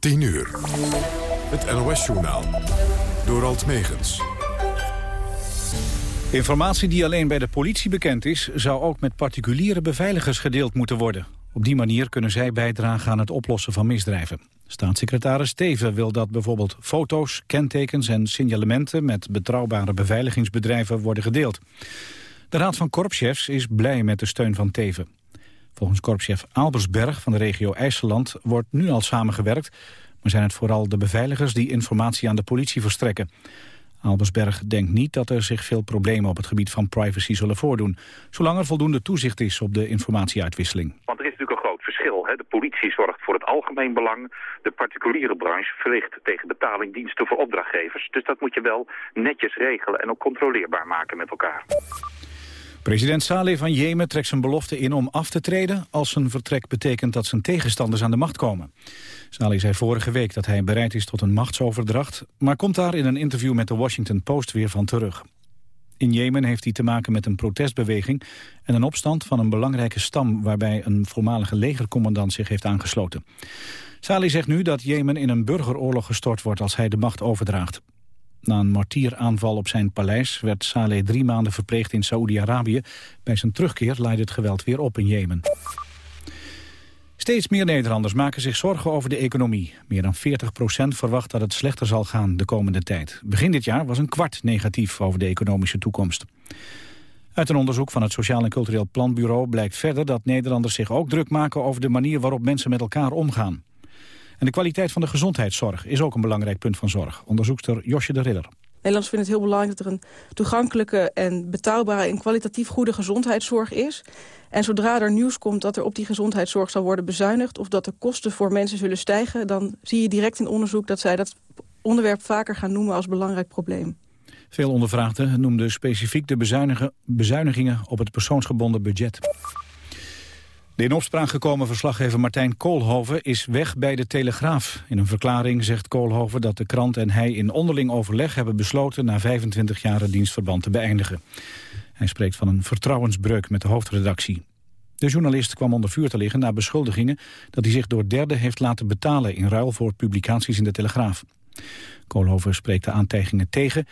10 uur. Het NOS-journaal. Door Alt Megens. Informatie die alleen bij de politie bekend is... zou ook met particuliere beveiligers gedeeld moeten worden. Op die manier kunnen zij bijdragen aan het oplossen van misdrijven. Staatssecretaris Teven wil dat bijvoorbeeld foto's, kentekens en signalementen... met betrouwbare beveiligingsbedrijven worden gedeeld. De Raad van Korpschefs is blij met de steun van Teven. Volgens korpschef Albersberg van de regio IJsseland wordt nu al samengewerkt... maar zijn het vooral de beveiligers die informatie aan de politie verstrekken. Albersberg denkt niet dat er zich veel problemen op het gebied van privacy zullen voordoen... zolang er voldoende toezicht is op de informatieuitwisseling. Want er is natuurlijk een groot verschil. Hè? De politie zorgt voor het algemeen belang. De particuliere branche verricht tegen betaling diensten voor opdrachtgevers. Dus dat moet je wel netjes regelen en ook controleerbaar maken met elkaar. President Saleh van Jemen trekt zijn belofte in om af te treden... als zijn vertrek betekent dat zijn tegenstanders aan de macht komen. Saleh zei vorige week dat hij bereid is tot een machtsoverdracht... maar komt daar in een interview met de Washington Post weer van terug. In Jemen heeft hij te maken met een protestbeweging... en een opstand van een belangrijke stam... waarbij een voormalige legercommandant zich heeft aangesloten. Saleh zegt nu dat Jemen in een burgeroorlog gestort wordt... als hij de macht overdraagt. Na een martieraanval op zijn paleis werd Saleh drie maanden verpleegd in Saoedi-Arabië. Bij zijn terugkeer leidde het geweld weer op in Jemen. Steeds meer Nederlanders maken zich zorgen over de economie. Meer dan 40% verwacht dat het slechter zal gaan de komende tijd. Begin dit jaar was een kwart negatief over de economische toekomst. Uit een onderzoek van het Sociaal en Cultureel Planbureau blijkt verder dat Nederlanders zich ook druk maken over de manier waarop mensen met elkaar omgaan. En de kwaliteit van de gezondheidszorg is ook een belangrijk punt van zorg. Onderzoekster Josje de Ridder. Nederlanders vinden het heel belangrijk dat er een toegankelijke en betaalbare en kwalitatief goede gezondheidszorg is. En zodra er nieuws komt dat er op die gezondheidszorg zal worden bezuinigd... of dat de kosten voor mensen zullen stijgen... dan zie je direct in onderzoek dat zij dat onderwerp vaker gaan noemen als belangrijk probleem. Veel ondervraagden noemden specifiek de bezuinigingen op het persoonsgebonden budget. De in opspraak gekomen verslaggever Martijn Koolhoven is weg bij de Telegraaf. In een verklaring zegt Koolhoven dat de krant en hij in onderling overleg hebben besloten na 25 jaar dienstverband te beëindigen. Hij spreekt van een vertrouwensbreuk met de hoofdredactie. De journalist kwam onder vuur te liggen na beschuldigingen dat hij zich door derden heeft laten betalen in ruil voor publicaties in de Telegraaf. Koolhoven spreekt de aantijgingen tegen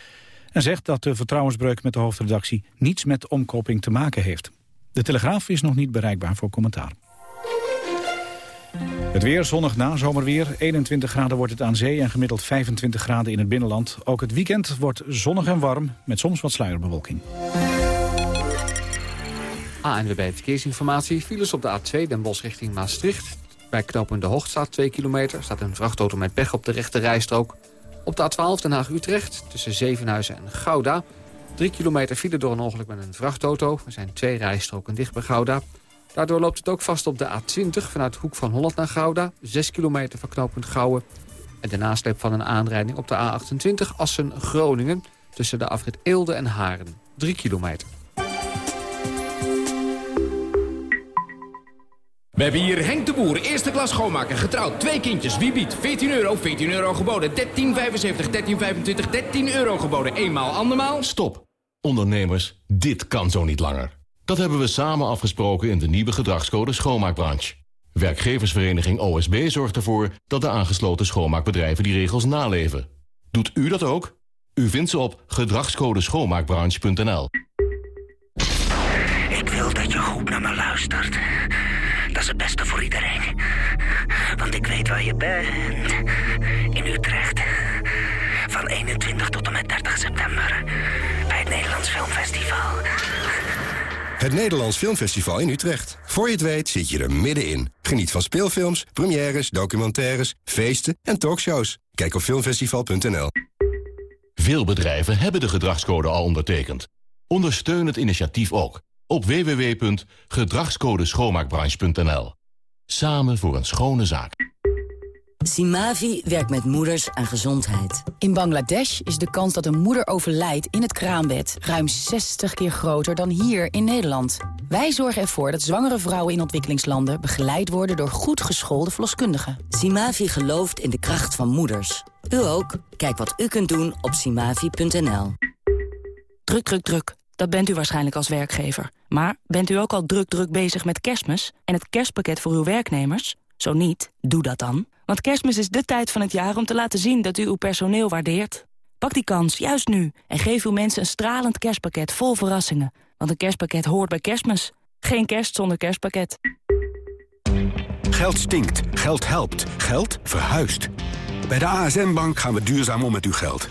en zegt dat de vertrouwensbreuk met de hoofdredactie niets met omkoping te maken heeft. De Telegraaf is nog niet bereikbaar voor commentaar. Het weer, zonnig na zomerweer. 21 graden wordt het aan zee en gemiddeld 25 graden in het binnenland. Ook het weekend wordt zonnig en warm, met soms wat sluierbewolking. ANWB Verkeersinformatie. Files op de A2 Den Bosch richting Maastricht. Bij knooppunt De Hoogstraat 2 kilometer. Staat een vrachtauto met pech op de rechte rijstrook. Op de A12 Den Haag-Utrecht tussen Zevenhuizen en Gouda. 3 kilometer file door een ongeluk met een vrachtauto. Er zijn twee rijstroken dicht bij Gouda. Daardoor loopt het ook vast op de A20 vanuit Hoek van Holland naar Gouda. 6 kilometer van knooppunt Gouwen. En de nasleep van een aanrijding op de A28 Assen-Groningen... tussen de afrit Eelde en Haren. 3 kilometer. We hebben hier Henk de Boer, eerste klas schoonmaker, getrouwd, twee kindjes. Wie biedt? 14 euro, 14 euro geboden, 13,75, 13,25, 13 euro geboden. Eenmaal, andermaal. Stop. Ondernemers, dit kan zo niet langer. Dat hebben we samen afgesproken in de nieuwe gedragscode schoonmaakbranche. Werkgeversvereniging OSB zorgt ervoor dat de aangesloten schoonmaakbedrijven die regels naleven. Doet u dat ook? U vindt ze op gedragscodeschoonmaakbranche.nl. Ik wil dat je goed naar me luistert. Dat is het beste voor iedereen. Want ik weet waar je bent. In Utrecht. Van 21 tot en met 30 september. Het Nederlands Filmfestival. Het Nederlands Filmfestival in Utrecht. Voor je het weet zit je er middenin. Geniet van speelfilms, premières, documentaires, feesten en talkshows. Kijk op filmfestival.nl. Veel bedrijven hebben de gedragscode al ondertekend. Ondersteun het initiatief ook op www.gedragscodeschoonmaakbranche.nl. Samen voor een schone zaak. Simavi werkt met moeders aan gezondheid. In Bangladesh is de kans dat een moeder overlijdt in het kraambed... ruim 60 keer groter dan hier in Nederland. Wij zorgen ervoor dat zwangere vrouwen in ontwikkelingslanden... begeleid worden door goed geschoolde verloskundigen. Simavi gelooft in de kracht van moeders. U ook? Kijk wat u kunt doen op simavi.nl. Druk, druk, druk. Dat bent u waarschijnlijk als werkgever. Maar bent u ook al druk druk bezig met kerstmis... en het kerstpakket voor uw werknemers... Zo niet, doe dat dan. Want kerstmis is de tijd van het jaar om te laten zien dat u uw personeel waardeert. Pak die kans, juist nu, en geef uw mensen een stralend kerstpakket vol verrassingen. Want een kerstpakket hoort bij kerstmis. Geen kerst zonder kerstpakket. Geld stinkt, geld helpt, geld verhuist. Bij de ASN-bank gaan we duurzaam om met uw geld.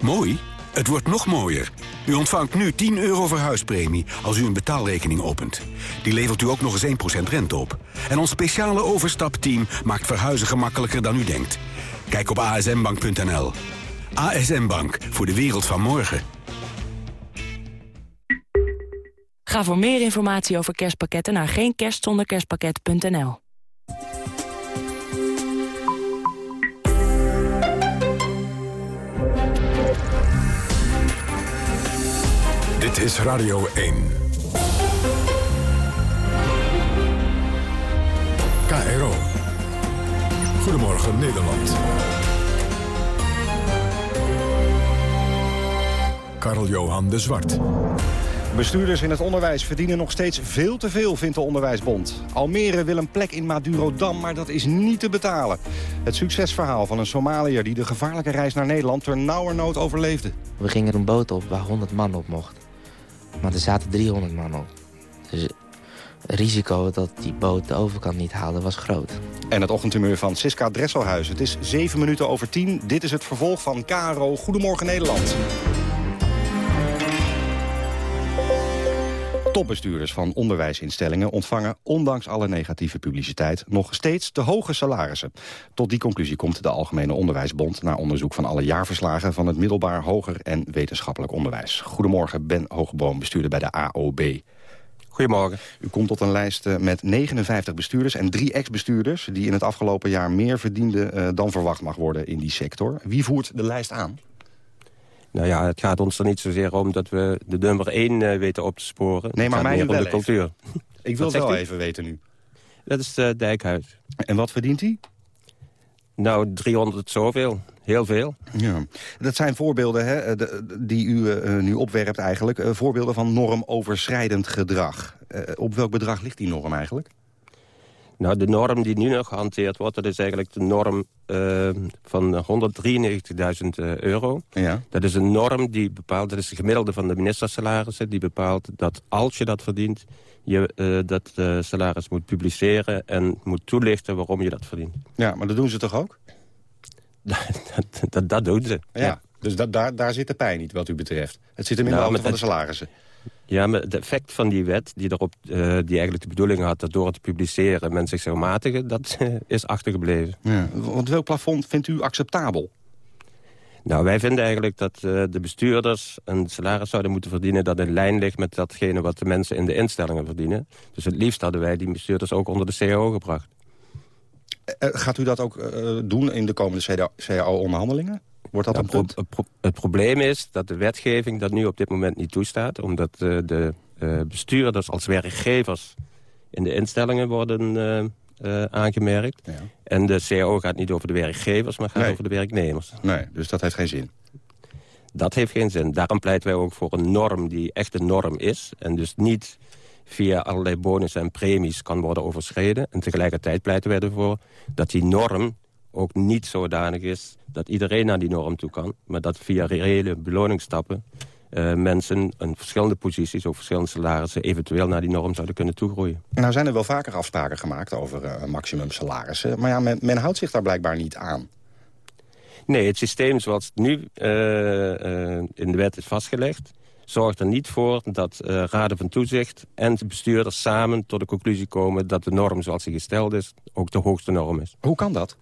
Mooi? Het wordt nog mooier. U ontvangt nu 10 euro verhuispremie als u een betaalrekening opent. Die levert u ook nog eens 1% rente op. En ons speciale overstapteam maakt verhuizen gemakkelijker dan u denkt. Kijk op asnbank.nl. ASN Bank, voor de wereld van morgen. Ga voor meer informatie over kerstpakketten naar geenkerstzonderkerstpakket.nl. Dit is Radio 1. KRO. Goedemorgen Nederland. Karl-Johan de Zwart. Bestuurders in het onderwijs verdienen nog steeds veel te veel, vindt de Onderwijsbond. Almere wil een plek in Madurodam, maar dat is niet te betalen. Het succesverhaal van een Somaliër die de gevaarlijke reis naar Nederland... ter nauwernood overleefde. We gingen een boot op waar 100 man op mocht. Maar er zaten 300 man op. Dus het risico dat die boot de overkant niet haalde was groot. En het ochtendhumeur van Siska Dresselhuis. Het is 7 minuten over 10. Dit is het vervolg van KRO Goedemorgen Nederland. Topbestuurders van onderwijsinstellingen ontvangen ondanks alle negatieve publiciteit nog steeds te hoge salarissen. Tot die conclusie komt de Algemene Onderwijsbond na onderzoek van alle jaarverslagen van het middelbaar, hoger en wetenschappelijk onderwijs. Goedemorgen, Ben Hogeboom, bestuurder bij de AOB. Goedemorgen. U komt tot een lijst eh, met 59 bestuurders en drie ex-bestuurders... die in het afgelopen jaar meer verdienden uh, dan verwacht mag worden in die sector. Wie voert de lijst aan? Nou ja, het gaat ons er niet zozeer om dat we de nummer 1 uh, weten op te sporen. Nee, maar mij om de cultuur. Ik wil het wel even weten nu. Dat is uh, Dijkhuis. En wat verdient hij? Nou, 300 zoveel. Heel veel. Ja. Dat zijn voorbeelden hè, de, die u uh, nu opwerpt eigenlijk. Uh, voorbeelden van normoverschrijdend gedrag. Op welk bedrag ligt die norm eigenlijk? Nou, de norm die nu nog gehanteerd wordt... dat is eigenlijk de norm uh, van 193.000 euro. Ja. Dat is een norm die bepaalt... dat is de gemiddelde van de ministersalarissen... die bepaalt dat als je dat verdient... je uh, dat uh, salaris moet publiceren en moet toelichten waarom je dat verdient. Ja, maar dat doen ze toch ook? dat, dat, dat, doen ze, ja. ja. Dus dat, daar, daar zit de pijn niet, wat u betreft. Het zit hem in nou, de van de salarissen. Ja, maar het effect van die wet, die, erop, uh, die eigenlijk de bedoeling had... dat door het te publiceren men zich zou matigen, dat uh, is achtergebleven. Ja, want welk plafond vindt u acceptabel? Nou, wij vinden eigenlijk dat uh, de bestuurders een salaris zouden moeten verdienen... dat in lijn ligt met datgene wat de mensen in de instellingen verdienen. Dus het liefst hadden wij die bestuurders ook onder de CAO gebracht. gaat u dat ook doen in de komende CAO-onderhandelingen? Wordt dat ja, een punt? Het, pro het, probleem is dat de wetgeving dat nu op dit moment niet toestaat. Omdat uh, de uh, bestuurders als werkgevers in de instellingen worden uh, aangemerkt. Ja. En de CAO gaat niet over de werkgevers, maar gaat nee. over de werknemers. Nee, dus dat heeft geen zin. Dat heeft geen zin. Daarom pleiten wij ook voor een norm die echt een norm is. En dus niet via allerlei bonussen en premies kan worden overschreden. En tegelijkertijd pleiten wij ervoor dat die norm ook niet zodanig is dat iedereen naar die norm toe kan... maar dat via reële beloningsstappen uh, mensen in verschillende posities... of verschillende salarissen eventueel naar die norm zouden kunnen toegroeien. Nou zijn er wel vaker afspraken gemaakt over uh, maximum salarissen... maar ja, men, men, houdt zich daar blijkbaar niet aan. Nee, het systeem zoals het nu uh, in de wet is vastgelegd... zorgt er niet voor dat raden van toezicht en de bestuurders samen tot de conclusie komen... dat de norm zoals die gesteld is ook de hoogste norm is. Hoe kan dat?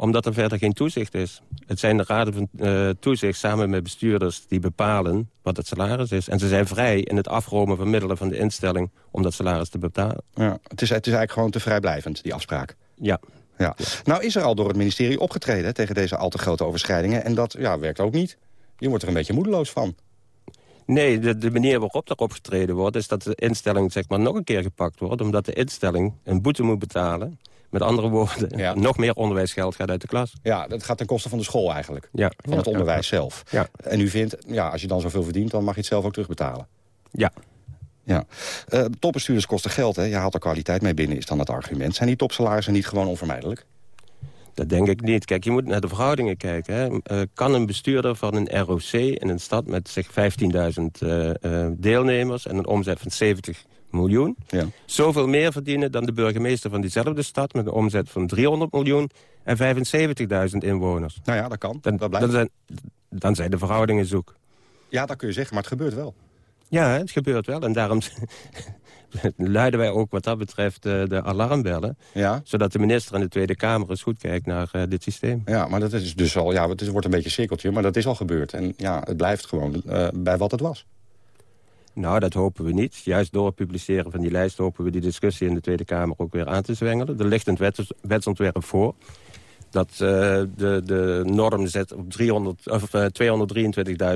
Omdat er verder geen toezicht is. Het zijn de raden van uh, toezicht samen met bestuurders die bepalen wat het salaris is. En ze zijn vrij in het afromen van middelen van de instelling om dat salaris te betalen. Ja, het, is, het is eigenlijk gewoon te vrijblijvend, die afspraak. Ja. ja. Nou is er al door het ministerie opgetreden tegen deze al te grote overschrijdingen. En dat ja, werkt ook niet. Je wordt er een beetje moedeloos van. Nee, de, de manier waarop er opgetreden wordt... is dat de instelling zeg maar, nog een keer gepakt wordt... omdat de instelling een boete moet betalen... Met andere woorden, ja. nog meer onderwijsgeld gaat uit de klas. Ja, dat gaat ten koste van de school eigenlijk. Ja. Van het onderwijs zelf. Ja. En u vindt, ja, als je dan zoveel verdient... dan mag je het zelf ook terugbetalen. Ja. Ja. Uh, topbestuurders kosten geld, hè? Je haalt er kwaliteit mee binnen, is dan het argument. Zijn die topsalarissen niet gewoon onvermijdelijk? Dat denk ik niet. Kijk, je moet naar de verhoudingen kijken. Hè. Uh, kan een bestuurder van een ROC in een stad met zeg 15.000 uh, uh, deelnemers... en een omzet van 70 miljoen... Ja. zoveel meer verdienen dan de burgemeester van diezelfde stad... met een omzet van 300 miljoen en 75.000 inwoners. Nou ja, dat kan. Dan, dat dan, zijn, dan zijn de verhoudingen zoek. Ja, dat kun je zeggen, maar het gebeurt wel. Ja, het gebeurt wel. En daarom luiden wij ook wat dat betreft uh, de alarmbellen. Ja. Zodat de minister en de Tweede Kamer eens goed kijkt naar uh, dit systeem. Ja, maar dat is dus al, ja, het wordt een beetje een cirkeltje, maar dat is al gebeurd. En ja, het blijft gewoon uh, bij wat het was. Nou, dat hopen we niet. Juist door het publiceren van die lijst hopen we die discussie in de Tweede Kamer ook weer aan te zwengelen. Er ligt een wets wetsontwerp voor dat uh, de, de norm zet op 300, of, uh,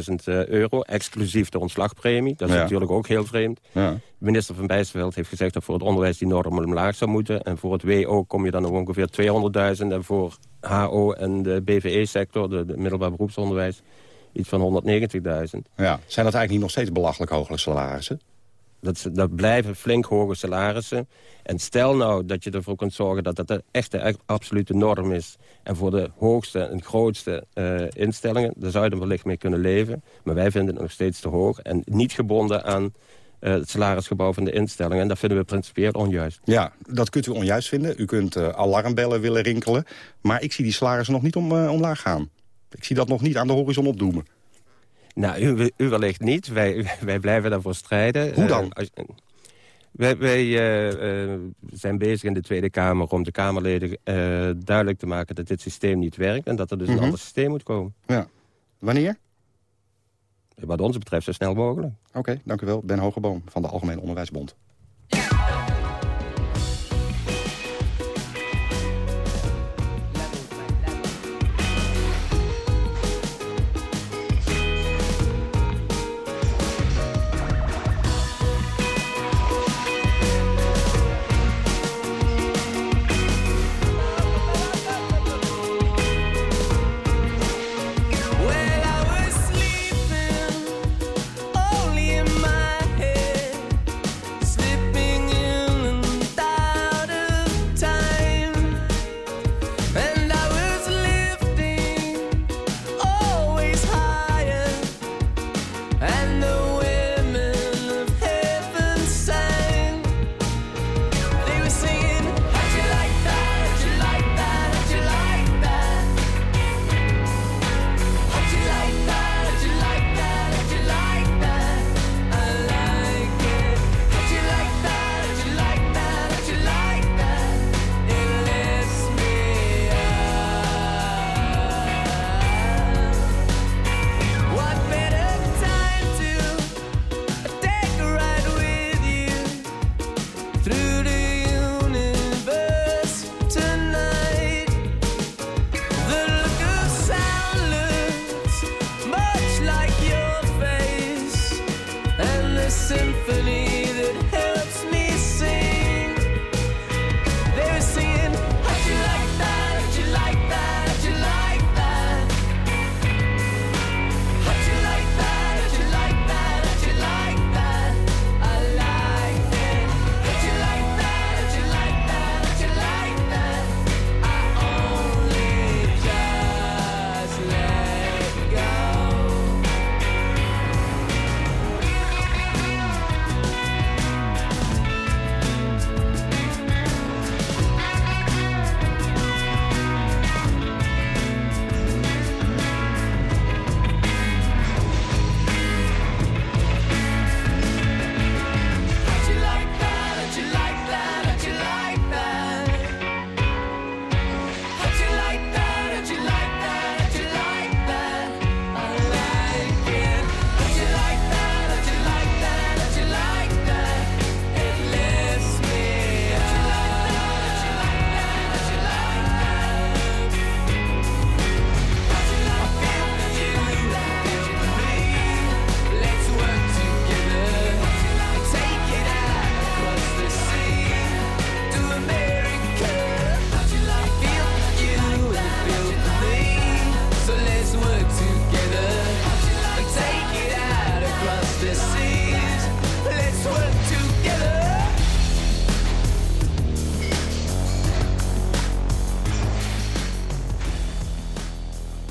223.000 uh, euro, exclusief de ontslagpremie. Dat is Ja. natuurlijk ook heel vreemd. Ja. Minister van Bijsterveld heeft gezegd dat voor het onderwijs die norm omlaag zou moeten. En voor het WO kom je dan op ongeveer 200.000. En voor HO en de BVE-sector, de, de middelbaar beroepsonderwijs, iets van 190.000. Ja. Zijn dat eigenlijk niet nog steeds belachelijk hoge salarissen? Dat, dat blijven flink hoge salarissen. En stel nou dat je ervoor kunt zorgen dat dat de echte echt absolute norm is. En voor de hoogste en grootste eh, instellingen, daar zou je er wellicht mee kunnen leven. Maar wij vinden het nog steeds te hoog. En niet gebonden aan eh, het salarisgebouw van de instellingen. En dat vinden we principieel onjuist. Ja, dat kunt u onjuist vinden. U kunt eh, alarmbellen willen rinkelen. Maar ik zie die salarissen nog niet om, omlaag gaan. Ik zie dat nog niet aan de horizon opdoemen. Nou, u, u wellicht niet. Wij, wij blijven daarvoor strijden. Hoe dan? Eh, als- wij wij eh, eh, zijn bezig in de Tweede Kamer om de Kamerleden eh, duidelijk te maken dat dit systeem niet werkt. En dat er dus Mhm. een ander systeem moet komen. Ja. Wanneer? Wat ons betreft zo snel mogelijk. Oké, dank u wel. Ben Hogeboom van de Algemene Onderwijsbond.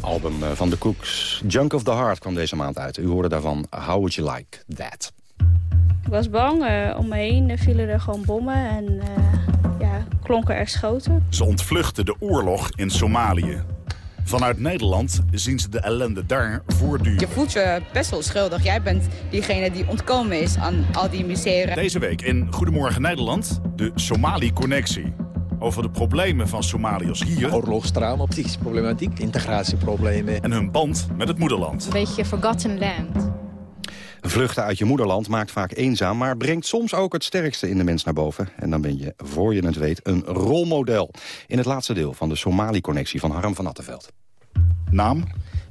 Album eh, van de Cooks. Junk of the Heart kwam deze maand uit. U hoorde daarvan How Would You Like That. Ik was bang. Uh, om me heen vielen er gewoon bommen en uh, ja, klonken er schoten. Ze ontvluchten de oorlog in Somalië. Vanuit Nederland zien ze de ellende daar voortduren. Je voelt je best wel schuldig. Jij bent diegene die ontkomen is aan al die miseren. Deze week in Goedemorgen Nederland, de Somali-connectie. Over de problemen van Somaliërs hier. Oorlogstraumatiek, problematiek, integratieproblemen. En hun band met het moederland. Een beetje forgotten land. Vluchten uit je moederland maakt vaak eenzaam... maar brengt soms ook het sterkste in de mens naar boven. En dan ben je, voor je het weet, een rolmodel. In het laatste deel van de Somali-connectie van Harm van Attenveld. Naam?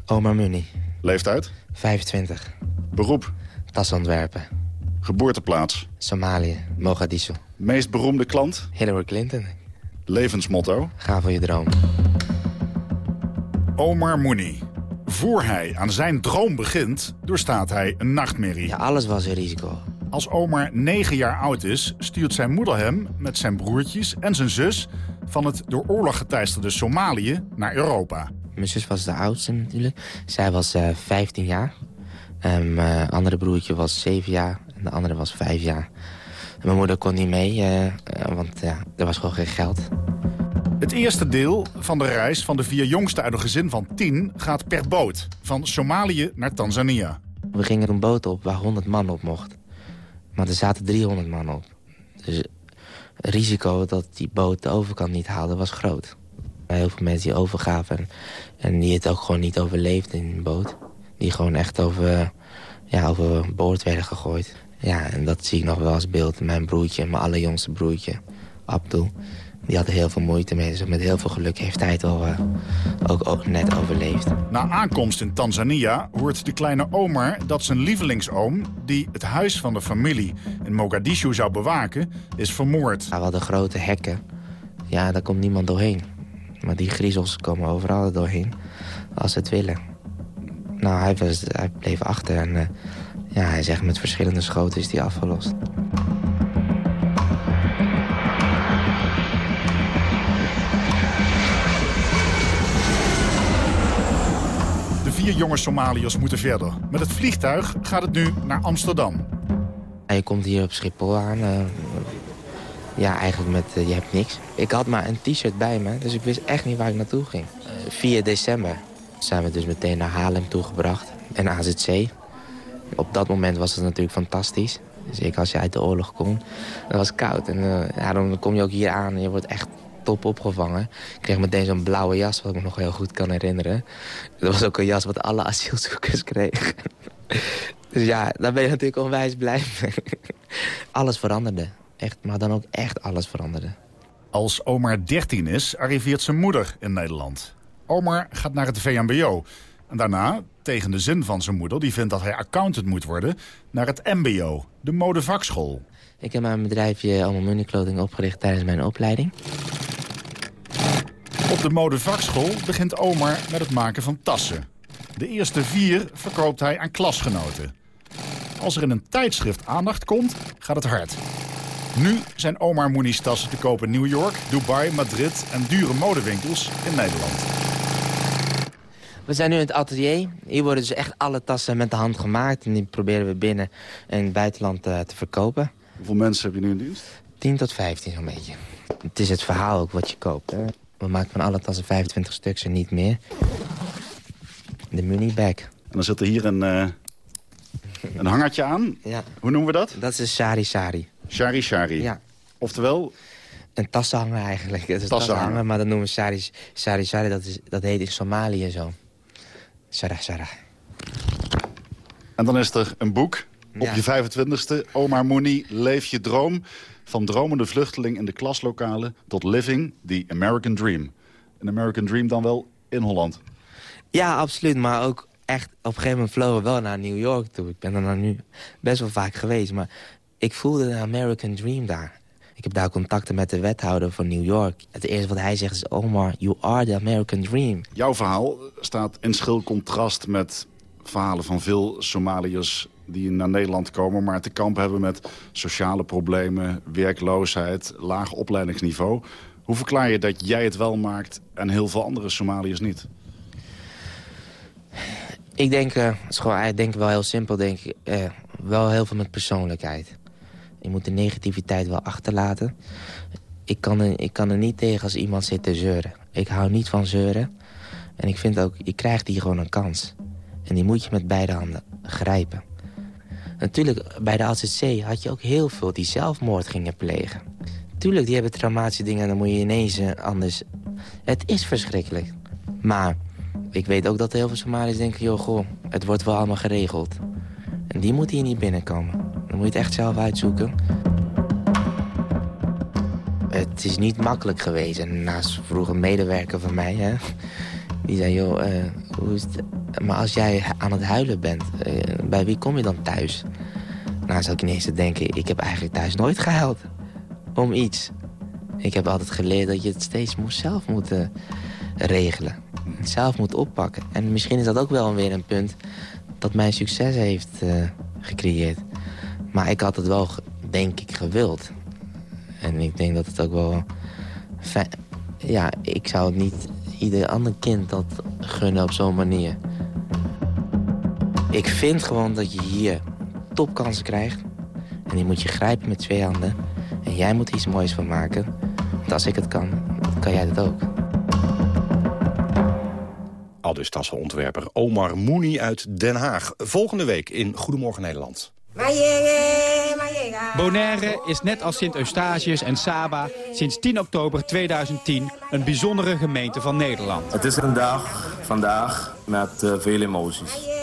Omar Muni. Leeftijd? 25. Beroep? Tasontwerpen. Geboorteplaats? Somalië, Mogadishu. Meest beroemde klant? Hillary Clinton. Levensmotto? Ga voor je droom. Omar Mooney. Voor hij aan zijn droom begint, doorstaat hij een nachtmerrie. Ja, alles was een risico. Als Omar negen jaar oud is, stuurt zijn moeder hem met zijn broertjes en zijn zus... van het door oorlog geteisterde Somalië naar Europa. Mijn zus was de oudste natuurlijk. Zij was uh, 15 jaar. Mijn andere broertje was 7 jaar en de andere was 5 jaar. Mijn moeder kon niet mee, uh, want ja, er was gewoon geen geld. Het eerste deel van de reis van de vier jongsten uit een gezin van tien gaat per boot. Van Somalië naar Tanzania. We gingen een boot op waar 100 man op mocht. Maar er zaten 300 man op. Dus het risico dat die boot de overkant niet haalde was groot. Heel veel mensen die overgaven en, en die het ook gewoon niet overleefden in een boot. Die gewoon echt over, ja, over boord werden gegooid. Ja, en dat zie ik nog wel als beeld. Mijn broertje, mijn allerjongste broertje, Abdul. Die had er heel veel moeite mee. Dus met heel veel geluk heeft hij het al, uh, ook, ook, net overleefd. Na aankomst in Tanzania hoort de kleine Omar dat zijn lievelingsoom... die het huis van de familie in Mogadishu zou bewaken, is vermoord. Ja, we hadden grote hekken. Ja, daar komt niemand doorheen. Maar die griezels komen overal doorheen als ze het willen. Nou, hij, was, hij bleef achter en uh, ja, hij zegt met verschillende schoten is hij afgelost. vier jonge Somaliërs moeten verder. Met het vliegtuig gaat het nu naar Amsterdam. Je komt hier op Schiphol aan. Uh, ja, eigenlijk met uh, je hebt niks. Ik had maar een t-shirt bij me, dus ik wist echt niet waar ik naartoe ging. Uh, 4 december zijn we dus meteen naar Haarlem toegebracht. En AZC. Op dat moment was het natuurlijk fantastisch. Zeker als je uit de oorlog komt. Het was koud en ja, dan kom je ook hier aan en je wordt echt top opgevangen. Ik kreeg meteen zo'n blauwe jas, wat ik me nog heel goed kan herinneren. Dat was ook een jas wat alle asielzoekers kregen. Dus ja, daar ben je natuurlijk onwijs blij mee. Alles veranderde. Echt, maar dan ook echt alles veranderde. Als Omar 13 is, arriveert zijn moeder in Nederland. Omar gaat naar het VMBO. En daarna, tegen de zin van zijn moeder, die vindt dat hij accountant moet worden... naar het MBO, de modevakschool. Ik heb mijn bedrijfje Allemaal Money Clothing opgericht tijdens mijn opleiding. Op de modevakschool begint Omar met het maken van tassen. De eerste vier verkoopt hij aan klasgenoten. Als er in een tijdschrift aandacht komt, gaat het hard. Nu zijn Omar Moonies tassen te kopen in New York, Dubai, Madrid en dure modewinkels in Nederland. We zijn nu in het atelier. Hier worden dus echt alle tassen met de hand gemaakt. En die proberen we binnen in het buitenland uh, te verkopen. Hoeveel mensen heb je nu in dienst? 10 tot 15 zo'n beetje. Het is het verhaal ook wat je koopt. Hè? We maken van alle tassen 25 stuks en niet meer. De Munibag. En dan zit er hier een, uh, een hangertje aan. Ja. Hoe noemen we dat? Dat is shari. Shari shari. Ja. Oftewel? Een tassenhanger eigenlijk. Het is tassenhanger, maar dat noemen we shari. shari dat, is, dat heet in Somalië zo. Sarah Sarah. En dan is er een boek op Ja. je 25ste. Omar Mooney, Leef je droom. Van dromende vluchteling in de klaslokalen tot living the American Dream. Een American Dream dan wel in Holland. Ja, absoluut. Maar ook echt, op een gegeven moment vlogen we wel naar New York toe. Ik ben er nou nu best wel vaak geweest. Maar ik voelde de American Dream daar. Ik heb daar contacten met de wethouder van New York. Het eerste wat hij zegt is... Omar, you are the American Dream. Jouw verhaal staat in schil contrast met verhalen van veel Somaliërs die naar Nederland komen... maar te kampen hebben met sociale problemen, werkloosheid, laag opleidingsniveau. Hoe verklaar je dat jij het wel maakt en heel veel andere Somaliërs niet? Ik denk, uh, het is gewoon, ik denk wel heel simpel, denk ik, uh, wel heel veel met persoonlijkheid. Je moet de negativiteit wel achterlaten. Ik kan, er, ik kan er niet tegen als iemand zit te zeuren. Ik hou niet van zeuren. En ik vind ook, je krijgt hier gewoon een kans. En die moet je met beide handen grijpen. Natuurlijk, bij de ACC had je ook heel veel die zelfmoord gingen plegen. Tuurlijk, die hebben traumatische dingen en dan moet je ineens uh, anders... Het is verschrikkelijk. Maar ik weet ook dat heel veel Somaliërs denken... joh, goh, het wordt wel allemaal geregeld. En die moeten hier niet binnenkomen. Dan moet je het echt zelf uitzoeken. Het is niet makkelijk geweest. Naast vroeg een medewerker van mij... Hè, die zei, joh, uh, hoe is het... maar als jij aan het huilen bent, uh, bij wie kom je dan thuis? Nou, zou ik ineens denken, ik heb eigenlijk thuis nooit gehuild. Om iets. Ik heb altijd geleerd dat je het steeds moet zelf moet uh, regelen. Zelf moet oppakken. En misschien is dat ook wel weer een punt dat mij succes heeft gecreëerd. Maar ik had het wel, denk ik, gewild. En ik denk dat het ook wel... Ja, ik zou het niet ieder ander kind dat gunnen op zo'n manier. Ik vind gewoon dat je hier topkansen krijgt. En die moet je grijpen met twee handen. En jij moet iets moois van maken. Want als ik het kan, kan jij het ook. Dus tassenontwerper Omar Mooney uit Den Haag. Volgende week in Goedemorgen Nederland. Bonaire is net als Sint-Eustatius en Saba sinds 10 oktober 2010 een bijzondere gemeente van Nederland. Het is een dag vandaag met uh, veel emoties.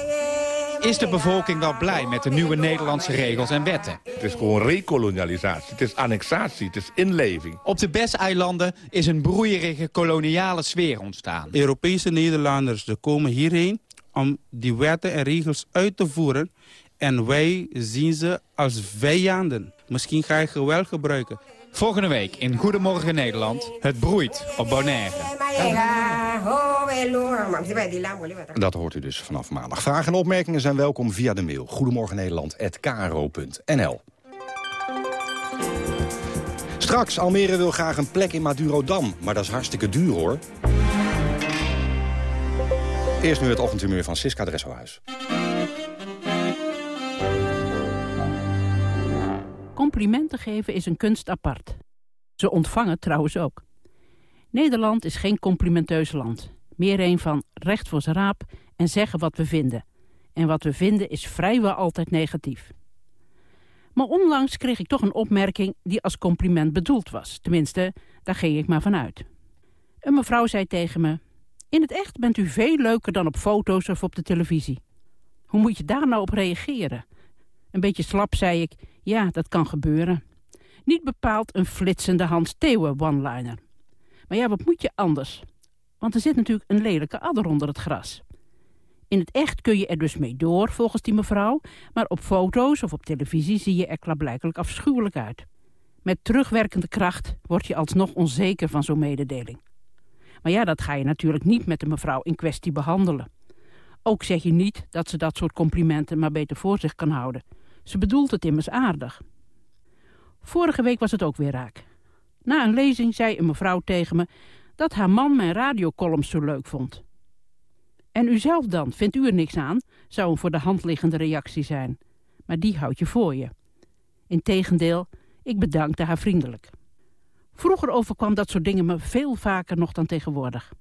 Is de bevolking wel blij met de nieuwe Nederlandse regels en wetten? Het is gewoon rekolonialisatie, het is annexatie, het is inleving. Op de Bes-eilanden is een broeierige koloniale sfeer ontstaan. Europese Nederlanders komen hierheen om die wetten en regels uit te voeren en wij zien ze als vijanden. Misschien ga je geweld gebruiken. Volgende week in Goedemorgen Nederland. Het broeit op Bonaire. Dat hoort u dus vanaf maandag. Vragen en opmerkingen zijn welkom via de mail. Goedemorgennederland.kro.nl Straks, Almere wil graag een plek in Madurodam. Maar dat is hartstikke duur, hoor. Eerst nu het ochtendhumeur van Siska Dresselhuis. Complimenten geven is een kunst apart. Ze ontvangen trouwens ook. Nederland is geen complimenteus land. Meer een van recht voor zijn raap en zeggen wat we vinden. En wat we vinden is vrijwel altijd negatief. Maar onlangs kreeg ik toch een opmerking die als compliment bedoeld was. Tenminste, daar ging ik maar vanuit. Een mevrouw zei tegen me... In het echt bent u veel leuker dan op foto's of op de televisie. Hoe moet je daar nou op reageren? Een beetje slap zei ik... Ja, dat kan gebeuren. Niet bepaald een flitsende Hans Theeuwen one-liner. Maar ja, wat moet je anders? Want er zit natuurlijk een lelijke adder onder het gras. In het echt kun je er dus mee door, volgens die mevrouw... maar op foto's of op televisie zie je er klaarblijkelijk afschuwelijk uit. Met terugwerkende kracht word je alsnog onzeker van zo'n mededeling. Maar ja, dat ga je natuurlijk niet met de mevrouw in kwestie behandelen. Ook zeg je niet dat ze dat soort complimenten maar beter voor zich kan houden... Ze bedoelt het immers aardig. Vorige week was het ook weer raak. Na een lezing zei een mevrouw tegen me dat haar man mijn radiocolumns zo leuk vond. En u zelf dan, vindt u er niks aan? Zou een voor de hand liggende reactie zijn. Maar die houd je voor je. Integendeel, ik bedankte haar vriendelijk. Vroeger overkwam dat soort dingen me veel vaker nog dan tegenwoordig.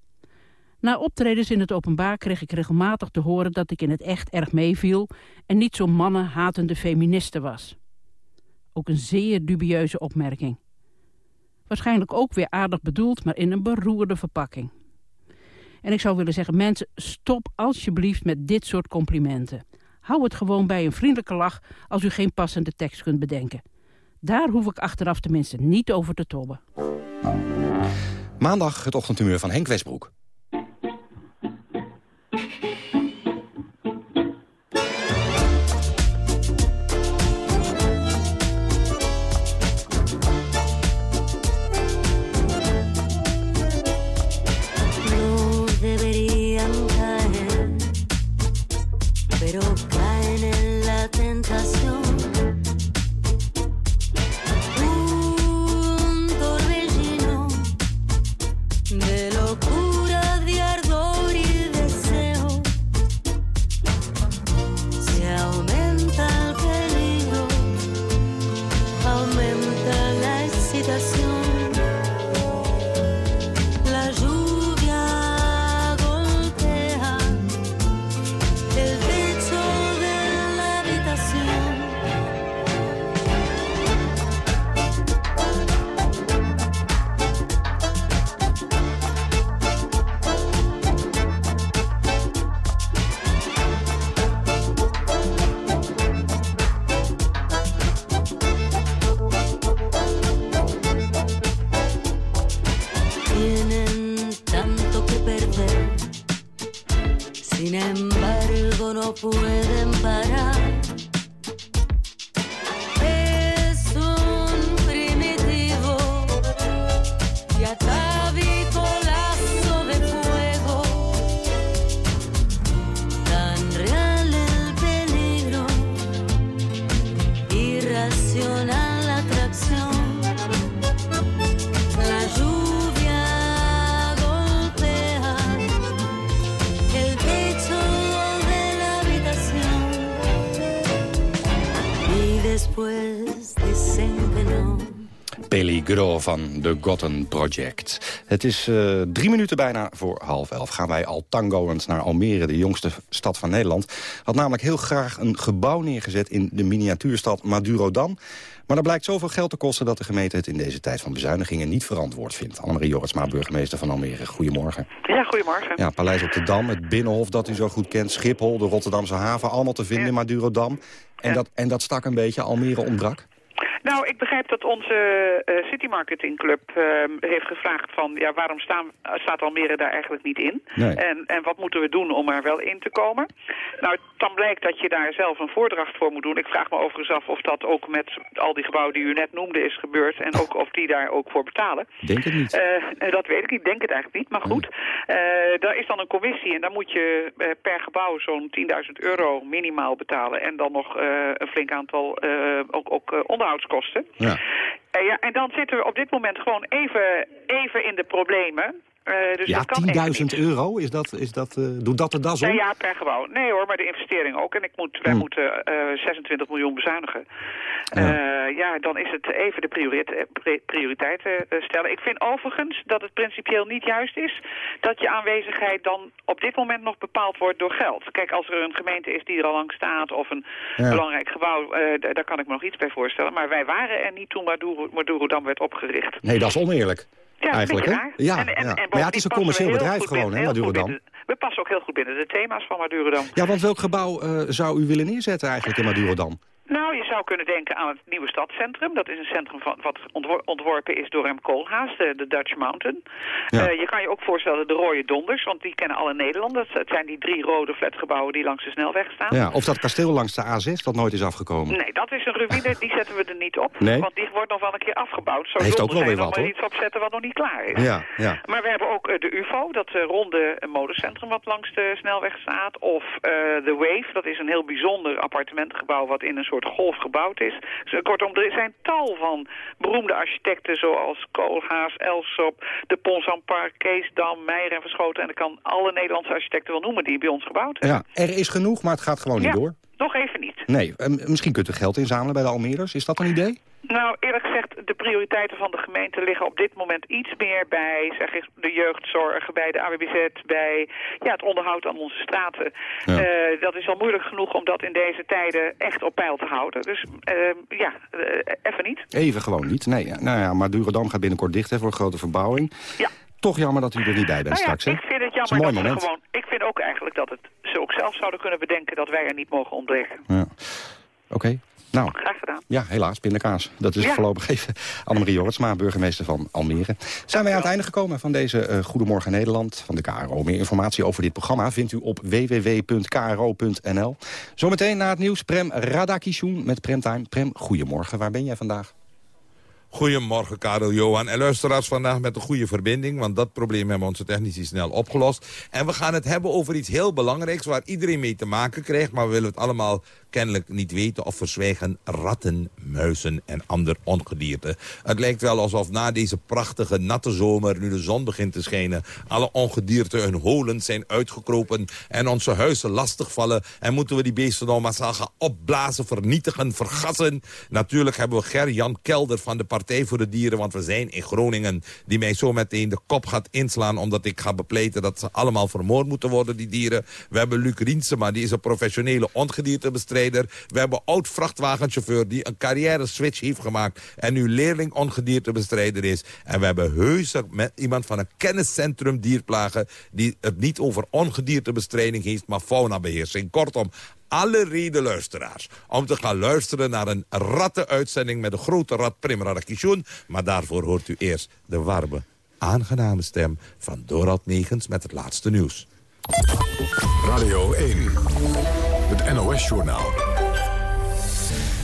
Na optredens in het openbaar kreeg ik regelmatig te horen dat ik in het echt erg meeviel en niet zo'n mannenhatende feministe was. Ook een zeer dubieuze opmerking. Waarschijnlijk ook weer aardig bedoeld, maar in een beroerde verpakking. En ik zou willen zeggen, mensen, stop alsjeblieft met dit soort complimenten. Hou het gewoon bij een vriendelijke lach als u geen passende tekst kunt bedenken. Daar hoef ik achteraf tenminste niet over te tobben. Maandag het ochtendhumeur van Henk Westbroek. Peligro van de Gotten Project. Het is eh, drie minuten bijna voor half elf. Gaan wij al tangoend naar Almere, de jongste stad van Nederland. Had namelijk heel graag een gebouw neergezet in de miniatuurstad Madurodam. Maar dat blijkt zoveel geld te kosten dat de gemeente het in deze tijd van bezuinigingen niet verantwoord vindt. Annemarie Jorritsma, burgemeester van Almere. Goedemorgen. Ja, goedemorgen. Ja, Paleis op de Dam, het Binnenhof dat u zo goed kent, Schiphol, de Rotterdamse haven, allemaal te vinden in Madurodam. En, dat, en dat stak een beetje, Almere ontbrak? Nou, ik begrijp dat onze eh, City Marketing Club eh, heeft gevraagd van... ja, waarom staan, staat Almere daar eigenlijk niet in? Nee. En, en wat moeten we doen om er wel in te komen? Nou, dan blijkt dat je daar zelf een voordracht voor moet doen. Ik vraag me overigens af of dat ook met al die gebouwen die u net noemde is gebeurd... en ook of die daar ook voor betalen. Denk het niet. Eh, dat weet ik niet, denk het eigenlijk niet, maar goed. Eh, daar is dan een commissie en dan moet je eh, per gebouw zo'n 10.000 euro minimaal betalen. En dan nog eh, een flink aantal eh, ook, ook eh, Ja. Eh, ja, en dan zitten we op dit moment gewoon even, even in de problemen. Eh, dus ja, dat kan echt 10.000 euro, is dat, is dat, eh, doet dat de das om? Nee, ja, per gebouw. Nee hoor, maar de investering ook. En ik moet, wij moeten eh 26 miljoen bezuinigen. Ja. ja, dan is het even de priorit- pri- prioriteiten stellen. Ik vind overigens dat het principieel niet juist is... dat je aanwezigheid dan op dit moment nog bepaald wordt door geld. Kijk, als er een gemeente is die er al lang staat... of een Ja. belangrijk gebouw, daar kan ik me nog iets bij voorstellen. Maar wij waren er niet toen Maduro, Madurodam werd opgericht. Nee, dat is oneerlijk. Ja, eigenlijk, hè? Ja, En- en- ja. en maar ja, het is een commercieel bedrijf gewoon, hè, Madurodam. binnen- We passen ook heel goed binnen de thema's van Madurodam. Ja, want welk gebouw eh, zou u willen neerzetten eigenlijk in Madurodam? Nou, je zou kunnen denken aan het nieuwe stadscentrum. Dat is een centrum van, wat ontwor- ontworpen is door Rem Koolhaas, de, de Dutch Mountain. Ja. Eh, je kan je ook voorstellen de rode donders, want die kennen alle Nederlanders. Het zijn die drie rode flatgebouwen die langs de snelweg staan. Ja, of dat kasteel langs de A6 dat nooit is afgekomen. Nee, dat is een ruïne, die zetten we er niet op. Nee? Want die wordt nog wel een keer afgebouwd. Zo Heeft ook wel weer wat, er hoor. iets opzetten wat nog niet klaar is. Ja, ja. Maar we hebben ook eh, de UFO, dat eh, ronde modencentrum wat langs de snelweg staat. Of de Wave, dat is een heel bijzonder appartementengebouw wat in een soort golf gebouwd is. Dus, eh, kortom, er zijn tal van beroemde architecten zoals Koolhaas, Elsop, de Ponsampar, Kees Dam, Meijer en Verschoten. En ik kan alle Nederlandse architecten wel noemen die bij ons gebouwd hebben. ja, er is genoeg, maar het gaat gewoon niet Ja, door. nog even niet. Nee, eh, misschien kunt u geld inzamelen bij de Almeerders. Is dat een idee? Nou, eerlijk gezegd, de prioriteiten van de gemeente liggen op dit moment iets meer bij zeg, de jeugdzorg, bij de AWBZ, bij ja, het onderhoud aan onze straten. Ja. Eh, dat is al moeilijk genoeg om dat in deze tijden echt op peil te houden. Dus eh, ja, eh, even niet. Even gewoon niet. Nee, nou ja, Madurodam gaat binnenkort dicht hè, voor een grote verbouwing. Ja. Toch jammer dat u er niet bij bent Nou ja, straks, hè? ik vind het Dat jammer dat mooi we gewoon... Ik vind ook eigenlijk dat het, ze ook zelf zouden kunnen bedenken dat wij er niet mogen ontbreken. Ja. Oké, nou. Graag gedaan. Ja, helaas, pindakaas. Dat is Ja. voorlopig even Annemarie Jorritsma, burgemeester van Almere. Zijn wij aan het einde gekomen van deze eh, Goedemorgen Nederland van de KRO. Meer informatie over dit programma vindt u op www.kro.nl. Zometeen na het nieuws Prem Radakishun met Premtime. Prem, goedemorgen. Waar ben jij vandaag? Goedemorgen, Karel Johan. En luisteraars vandaag met een goede verbinding... want dat probleem hebben onze technici snel opgelost. En we gaan het hebben over iets heel belangrijks... waar iedereen mee te maken krijgt... maar we willen het allemaal kennelijk niet weten of verzwijgen. Ratten, muizen en ander ongedierte. Het lijkt wel alsof na deze prachtige natte zomer... nu de zon begint te schijnen... alle ongedierte hun holen zijn uitgekropen... en onze huizen lastigvallen... en moeten we die beesten nou massaal gaan opblazen, vernietigen, vergassen. Natuurlijk hebben we Ger-Jan Kelder van de Partij voor de Dieren... want we zijn in Groningen... die mij zo meteen de kop gaat inslaan... omdat ik ga bepleiten dat ze allemaal vermoord moeten worden, die dieren. We hebben Luc Riensema, die is een professionele ongediertebestrijder. We hebben oud-vrachtwagenchauffeur die een carrière-switch heeft gemaakt... en nu leerling ongediertebestrijder is. En we hebben heus met iemand van een kenniscentrum dierplagen... die het niet over ongediertebestrijding heeft, maar faunabeheersing. Kortom, alle reden luisteraars om te gaan luisteren naar een rattenuitzending met de grote rat Prim Radakishun. Maar daarvoor hoort u eerst de warme aangename stem van Dorald Negens met het laatste nieuws. Radio 1, het NOS-journaal.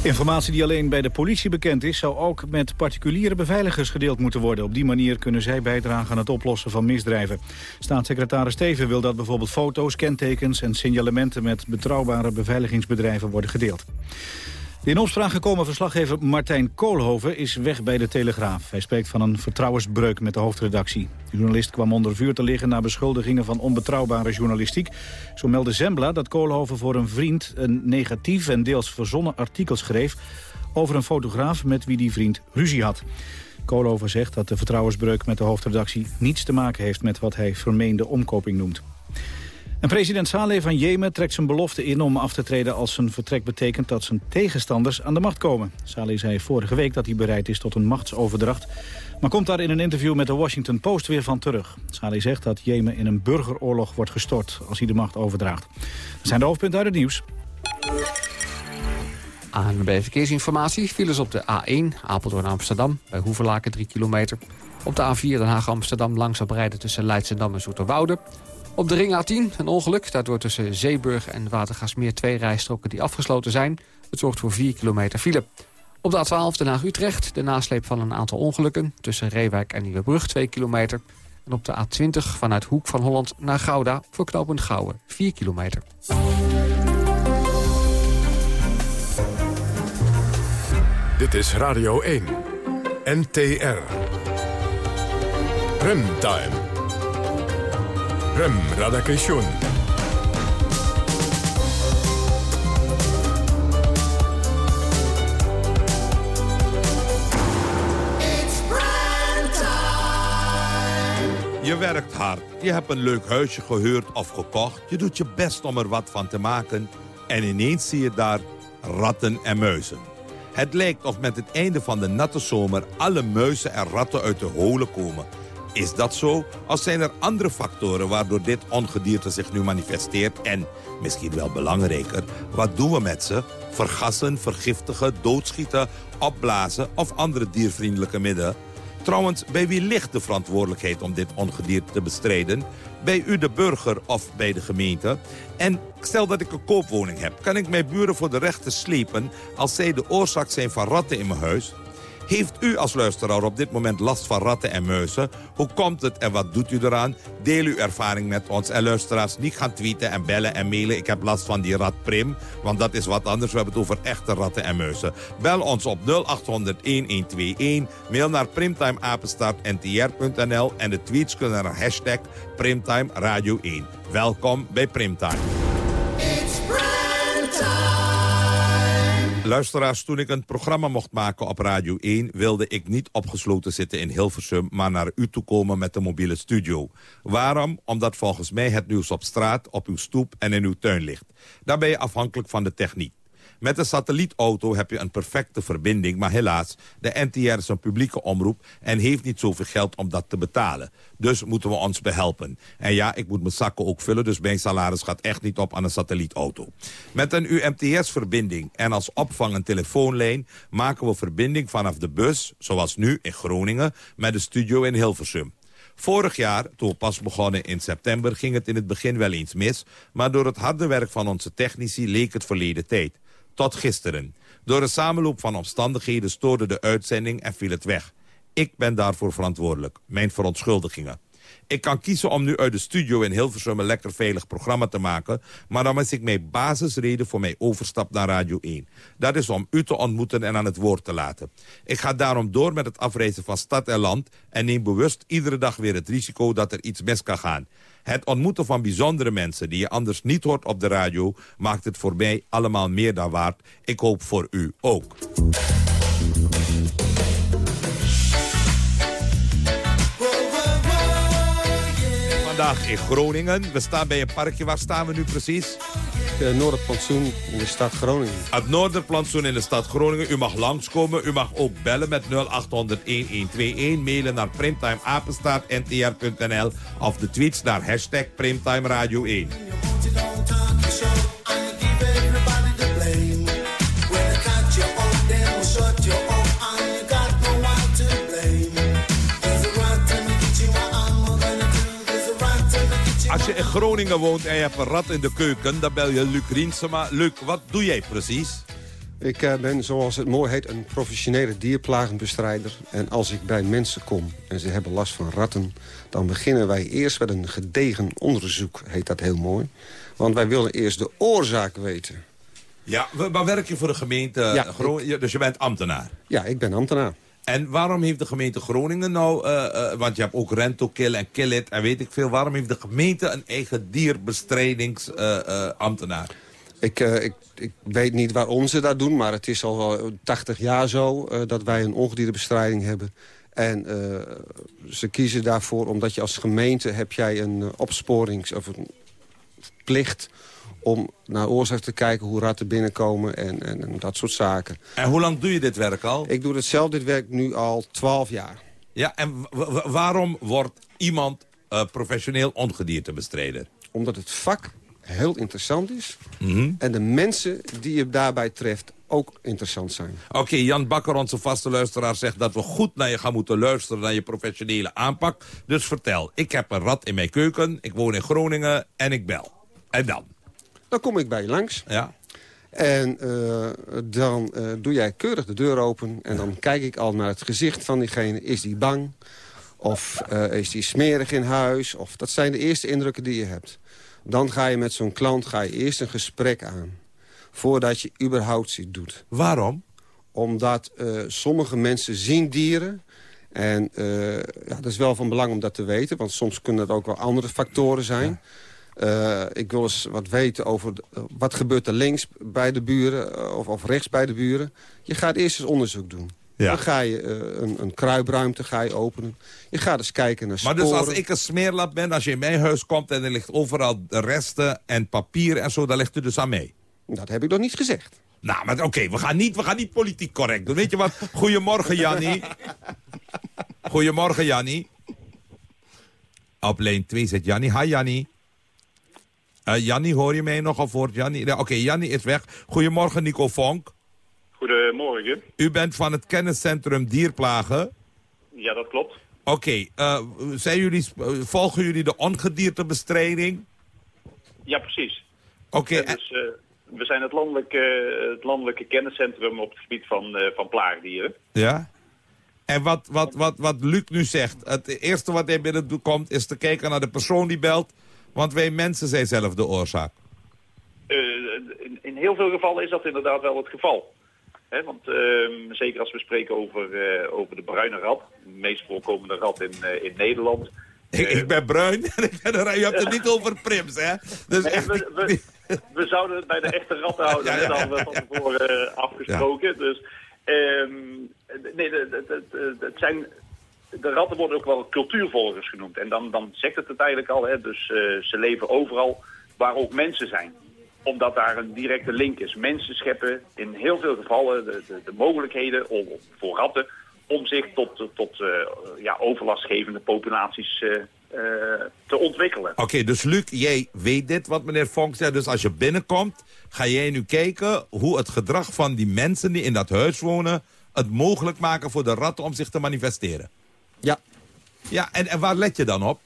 Informatie die alleen bij de politie bekend is... zou ook met particuliere beveiligers gedeeld moeten worden. Op die manier kunnen zij bijdragen aan het oplossen van misdrijven. Staatssecretaris Steven wil dat bijvoorbeeld foto's, kentekens... en signalementen met betrouwbare beveiligingsbedrijven worden gedeeld. De in opspraak gekomen verslaggever Martijn Koolhoven is weg bij de Telegraaf. Hij spreekt van een vertrouwensbreuk met de hoofdredactie. De journalist kwam onder vuur te liggen na beschuldigingen van onbetrouwbare journalistiek. Zo meldde Zembla dat Koolhoven voor een vriend een negatief en deels verzonnen artikel schreef... over een fotograaf met wie die vriend ruzie had. Koolhoven zegt dat de vertrouwensbreuk met de hoofdredactie niets te maken heeft met wat hij vermeende omkoping noemt. En president Saleh van Jemen trekt zijn belofte in om af te treden als zijn vertrek betekent dat zijn tegenstanders aan de macht komen. Saleh zei vorige week dat hij bereid is tot een machtsoverdracht, maar komt daar in een interview met de Washington Post weer van terug. Saleh zegt dat Jemen in een burgeroorlog wordt gestort als hij de macht overdraagt. Dat zijn de hoofdpunten uit het nieuws. ANB Verkeersinformatie. Files op de A1 Apeldoorn Amsterdam bij Hoevelaken 3 kilometer. Op de A4 Den Haag Amsterdam langzaam rijden tussen Leidschendam en Zoeterwoude. Op de ring A10 een ongeluk. Daardoor tussen Zeeburg en Watergasmeer twee rijstroken die afgesloten zijn. Het zorgt voor 4 kilometer file. Op de A12 Den Haag-Utrecht de nasleep van een aantal ongelukken. Tussen Reewijk en Nieuwebrug 2 kilometer. En op de A20 vanuit Hoek van Holland naar Gouda voor knooppunt Gouwen 4 kilometer. Dit is Radio 1. NTR. Remtime. Rem Radakation. Je werkt hard, je hebt een leuk huisje gehuurd of gekocht... je doet je best om er wat van te maken... en ineens zie je daar ratten en muizen. Het lijkt of met het einde van de natte zomer... alle muizen en ratten uit de holen komen... Is dat zo? Of zijn er andere factoren waardoor dit ongedierte zich nu manifesteert? En, misschien wel belangrijker, wat doen we met ze? Vergassen, vergiftigen, doodschieten, opblazen of andere diervriendelijke middelen? Trouwens, bij wie ligt de verantwoordelijkheid om dit ongedierte te bestrijden? Bij u de burger of bij de gemeente? En stel dat ik een koopwoning heb, kan ik mijn buren voor de rechter slepen... als zij de oorzaak zijn van ratten in mijn huis? Heeft u als luisteraar op dit moment last van ratten en muizen? Hoe komt het en wat doet u eraan? Deel uw ervaring met ons. En luisteraars, niet gaan tweeten en bellen en mailen. Ik heb last van die rat Prim, want dat is wat anders. We hebben het over echte ratten en muizen. Bel ons op 0800-1121. Mail naar primtimeapenstaartntr.nl. En de tweets kunnen naar hashtag Primtime Radio 1. Welkom bij Primtime. Luisteraars, toen ik een programma mocht maken op Radio 1... wilde ik niet opgesloten zitten in Hilversum... maar naar u toe komen met de mobiele studio. Waarom? Omdat volgens mij het nieuws op straat, op uw stoep en in uw tuin ligt. Daar ben je afhankelijk van de techniek. Met een satellietauto heb je een perfecte verbinding... maar helaas, de NTR is een publieke omroep... en heeft niet zoveel geld om dat te betalen. Dus moeten we ons behelpen. En ja, ik moet mijn zakken ook vullen... dus mijn salaris gaat echt niet op aan een satellietauto. Met een UMTS-verbinding en als opvang een telefoonlijn... maken we verbinding vanaf de bus, zoals nu in Groningen... met de studio in Hilversum. Vorig jaar, toen we pas begonnen in september, ging het in het begin wel eens mis... maar door het harde werk van onze technici leek het verleden tijd tot gisteren. Door een samenloop van omstandigheden stoorde de uitzending en viel het weg. Ik ben daarvoor verantwoordelijk. Mijn verontschuldigingen. Ik kan kiezen om nu uit de studio in Hilversum een lekker veilig programma te maken... maar dan mis ik mijn basisreden voor mijn overstap naar Radio 1. Dat is om u te ontmoeten en aan het woord te laten. Ik ga daarom door met het afreizen van stad en land... en neem bewust iedere dag weer het risico dat er iets mis kan gaan. Het ontmoeten van bijzondere mensen die je anders niet hoort op de radio... maakt het voor mij allemaal meer dan waard. Ik hoop voor u ook. Vandaag in Groningen. We staan bij een parkje. Waar staan we nu precies? het eh, Noorderplantsoen in de stad Groningen. Het Noorderplantsoen in de stad Groningen. U mag langskomen. U mag ook bellen met 0800-1121. Mailen naar primtimeapenstaartntr.nl of de tweets naar hashtag primtimeradio1. Als je in Groningen woont en je hebt een rat in de keuken... dan bel je Luc Riensema. Luc, wat doe jij precies? Ik eh, ben, zoals het mooi heet, een professionele dierplagenbestrijder. En als ik bij mensen kom en ze hebben last van ratten... dan beginnen wij eerst met een gedegen onderzoek, heet dat heel mooi. Want wij willen eerst de oorzaak weten. Ja, maar werk je voor de gemeente Ja, Groningen? Dus je bent ambtenaar? Ja, ik ben ambtenaar. En waarom heeft de gemeente Groningen nou... eh, eh, want je hebt ook Rento Kill en Kill It en weet ik veel. Waarom heeft de gemeente een eigen dierbestrijdingsambtenaar? Ik, eh, ik, ik weet niet waarom ze dat doen, maar het is al wel 80 jaar zo... dat wij een ongedierenbestrijding hebben. En ze kiezen daarvoor omdat je als gemeente... heb jij een opsporings- of een plicht om naar oorzaak te kijken hoe ratten binnenkomen en, en, en dat soort zaken. En hoe lang doe je dit werk al? Ik doe hetzelfde dit werk nu al 12 jaar. Ja, en waarom wordt iemand eh, professioneel ongediertebestrijder? Omdat het vak heel interessant is. Mhm. En de mensen die je daarbij treft ook interessant zijn. Oké, Jan Bakker, onze vaste luisteraar, zegt dat we goed naar je gaan moeten luisteren... naar je professionele aanpak. Dus vertel, ik heb een rat in mijn keuken, ik woon in Groningen en ik bel. En dan? Dan kom ik bij je langs. Ja. En eh, dan eh, doe jij keurig de deur open. En dan kijk ik al naar het gezicht van diegene. Is die bang? Of eh, is die smerig in huis? Of, dat zijn de eerste indrukken die je hebt. Dan ga je met zo'n klant ga je eerst een gesprek aan. Voordat je überhaupt iets doet. Waarom? Omdat sommige mensen zien dieren. En ja, dat is wel van belang om dat te weten. Want soms kunnen het ook wel andere factoren zijn. Eh, ik wil eens wat weten over de- eh, wat gebeurt er links bij de buren eh, of, of rechts bij de buren. Je gaat eerst eens onderzoek doen. Ja. Dan ga je een, een kruipruimte ga je openen. Je gaat eens kijken naar Maar dus als ik een smeerlap ben, als je in mijn huis komt... en er ligt overal resten en papier en zo, dan ligt u dus aan mij. Dat heb ik nog niet gezegd. Nou, maar oké, we, gaan niet, we gaan niet politiek correct doen. Weet je wat? Goedemorgen, Jannie. Goedemorgen, Jannie. Op lijn 2 zit Jannie. Hi, Jannie. Eh Jannie, hoor je mij nog of hoort Jannie? Oké, Jannie is weg. Goedemorgen, Nico Vonk. Goedemorgen. U bent van het kenniscentrum Dierplagen. Ja, dat klopt. Oké, eh, zijn jullie, eh, volgen jullie de ongediertebestrijding? Ja, precies. Oké, dus, we zijn het landelijke, het landelijke kenniscentrum op het gebied van, van plaagdieren. Ja? En wat, wat, wat, wat Luc nu zegt, het eerste wat hij binnen komt is te kijken naar de persoon die belt. Want wij mensen zijn zelf de oorzaak. Eh, in, in heel veel gevallen is dat inderdaad wel het geval. Want ehm, zeker als we spreken over, eh, over de bruine rat, de meest voorkomende rat in, eh, in Nederland. Ik, ik ben bruin en ik ben er, je hebt het niet over prims, hè? Dus Nee, echt, we, we, we zouden het bij de echte ratten houden, Ja, dat hadden we van tevoren afgesproken. Dus, ehm, nee, het zijn, de ratten worden ook wel cultuurvolgers genoemd. En dan, dan zegt het het eigenlijk al, hè, dus eh, ze leven overal waar ook mensen zijn omdat daar een directe link is. Mensen scheppen in heel veel gevallen de, de, de mogelijkheden om, voor ratten om zich tot, tot eh, ja, overlastgevende populaties eh, te ontwikkelen. Oké, dus Luc, jij weet dit wat meneer Vonk zei. Dus als je binnenkomt, ga jij nu kijken hoe het gedrag van die mensen die in dat huis wonen... het mogelijk maken voor de ratten om zich te manifesteren. Ja. Ja, en, en waar let je dan op?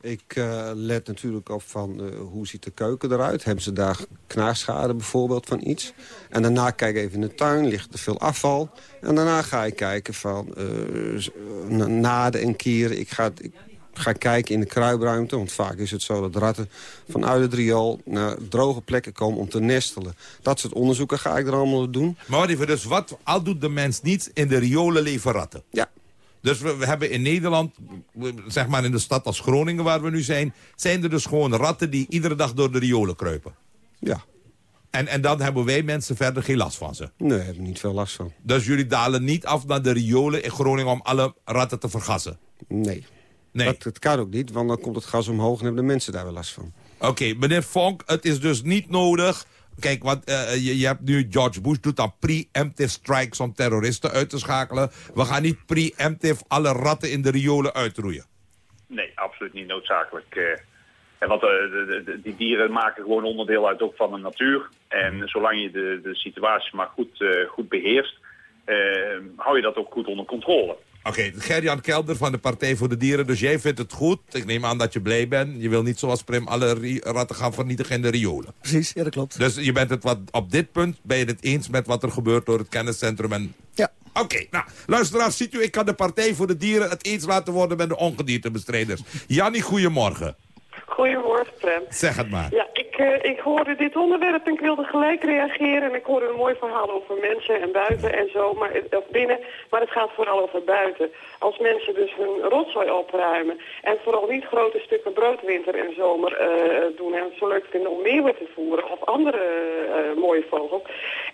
Ik eh, let natuurlijk op van eh, hoe ziet de keuken eruit. Hebben ze daar knaagschade bijvoorbeeld van iets? En daarna kijk ik even in de tuin, ligt er veel afval. En daarna ga ik kijken van eh, naden en kieren. Ik ga, ik ga kijken in de kruipruimte. Want vaak is het zo dat ratten vanuit het riool naar droge plekken komen om te nestelen. Dat soort onderzoeken ga ik er allemaal doen. Maar wat even, dus wat al doet de mens niets in de riolen leven ratten? Ja. Dus we, we hebben in Nederland, zeg maar in de stad als Groningen waar we nu zijn... zijn er dus gewoon ratten die iedere dag door de riolen kruipen. Ja. En, en dan hebben wij mensen verder geen last van ze. Nee, daar heb ik niet veel last van. Dus jullie dalen niet af naar de riolen in Groningen om alle ratten te vergassen? Nee. Nee. Dat, dat kan ook niet, want dan komt het gas omhoog en hebben de mensen daar wel last van. Oké, meneer Vonk, het is dus niet nodig... Kijk, want eh, je, je hebt nu George Bush doet dan pre-emptive strikes om terroristen uit te schakelen. We gaan niet pre-emptive alle ratten in de riolen uitroeien. Nee, absoluut niet noodzakelijk. eh. En want eh, de- die dieren maken gewoon onderdeel uit ook van de natuur. En zolang je de, de situatie maar goed, eh, goed beheerst, eh, hou je dat ook goed onder controle. Oké, Gerjan Kelder van de Partij voor de Dieren. Dus jij vindt het goed. Ik neem aan dat je blij bent. Je wil niet zoals Prim alle ratten gaan vernietigen in de riolen. Precies, ja dat klopt. Dus je bent het wat, op dit punt ben je het eens met wat er gebeurt door het kenniscentrum. En... Ja. Oké, nou, luisteraars, ziet u, ik kan de Partij voor de Dieren het eens laten worden met de ongediertebestrijders. Jannie, goedemorgen. Goedemorgen, Prem. Zeg het maar. Ja, ik, eh, ik hoorde dit onderwerp en ik wilde gelijk reageren. En ik hoorde een mooi verhaal over mensen en buiten en zo, maar, het- of binnen. Maar het gaat vooral over buiten. Als mensen dus hun rotzooi opruimen en vooral niet grote stukken brood winter en zomer eh, doen... en het zo leuk vinden om meeuwen te voeren of andere eh, mooie vogels...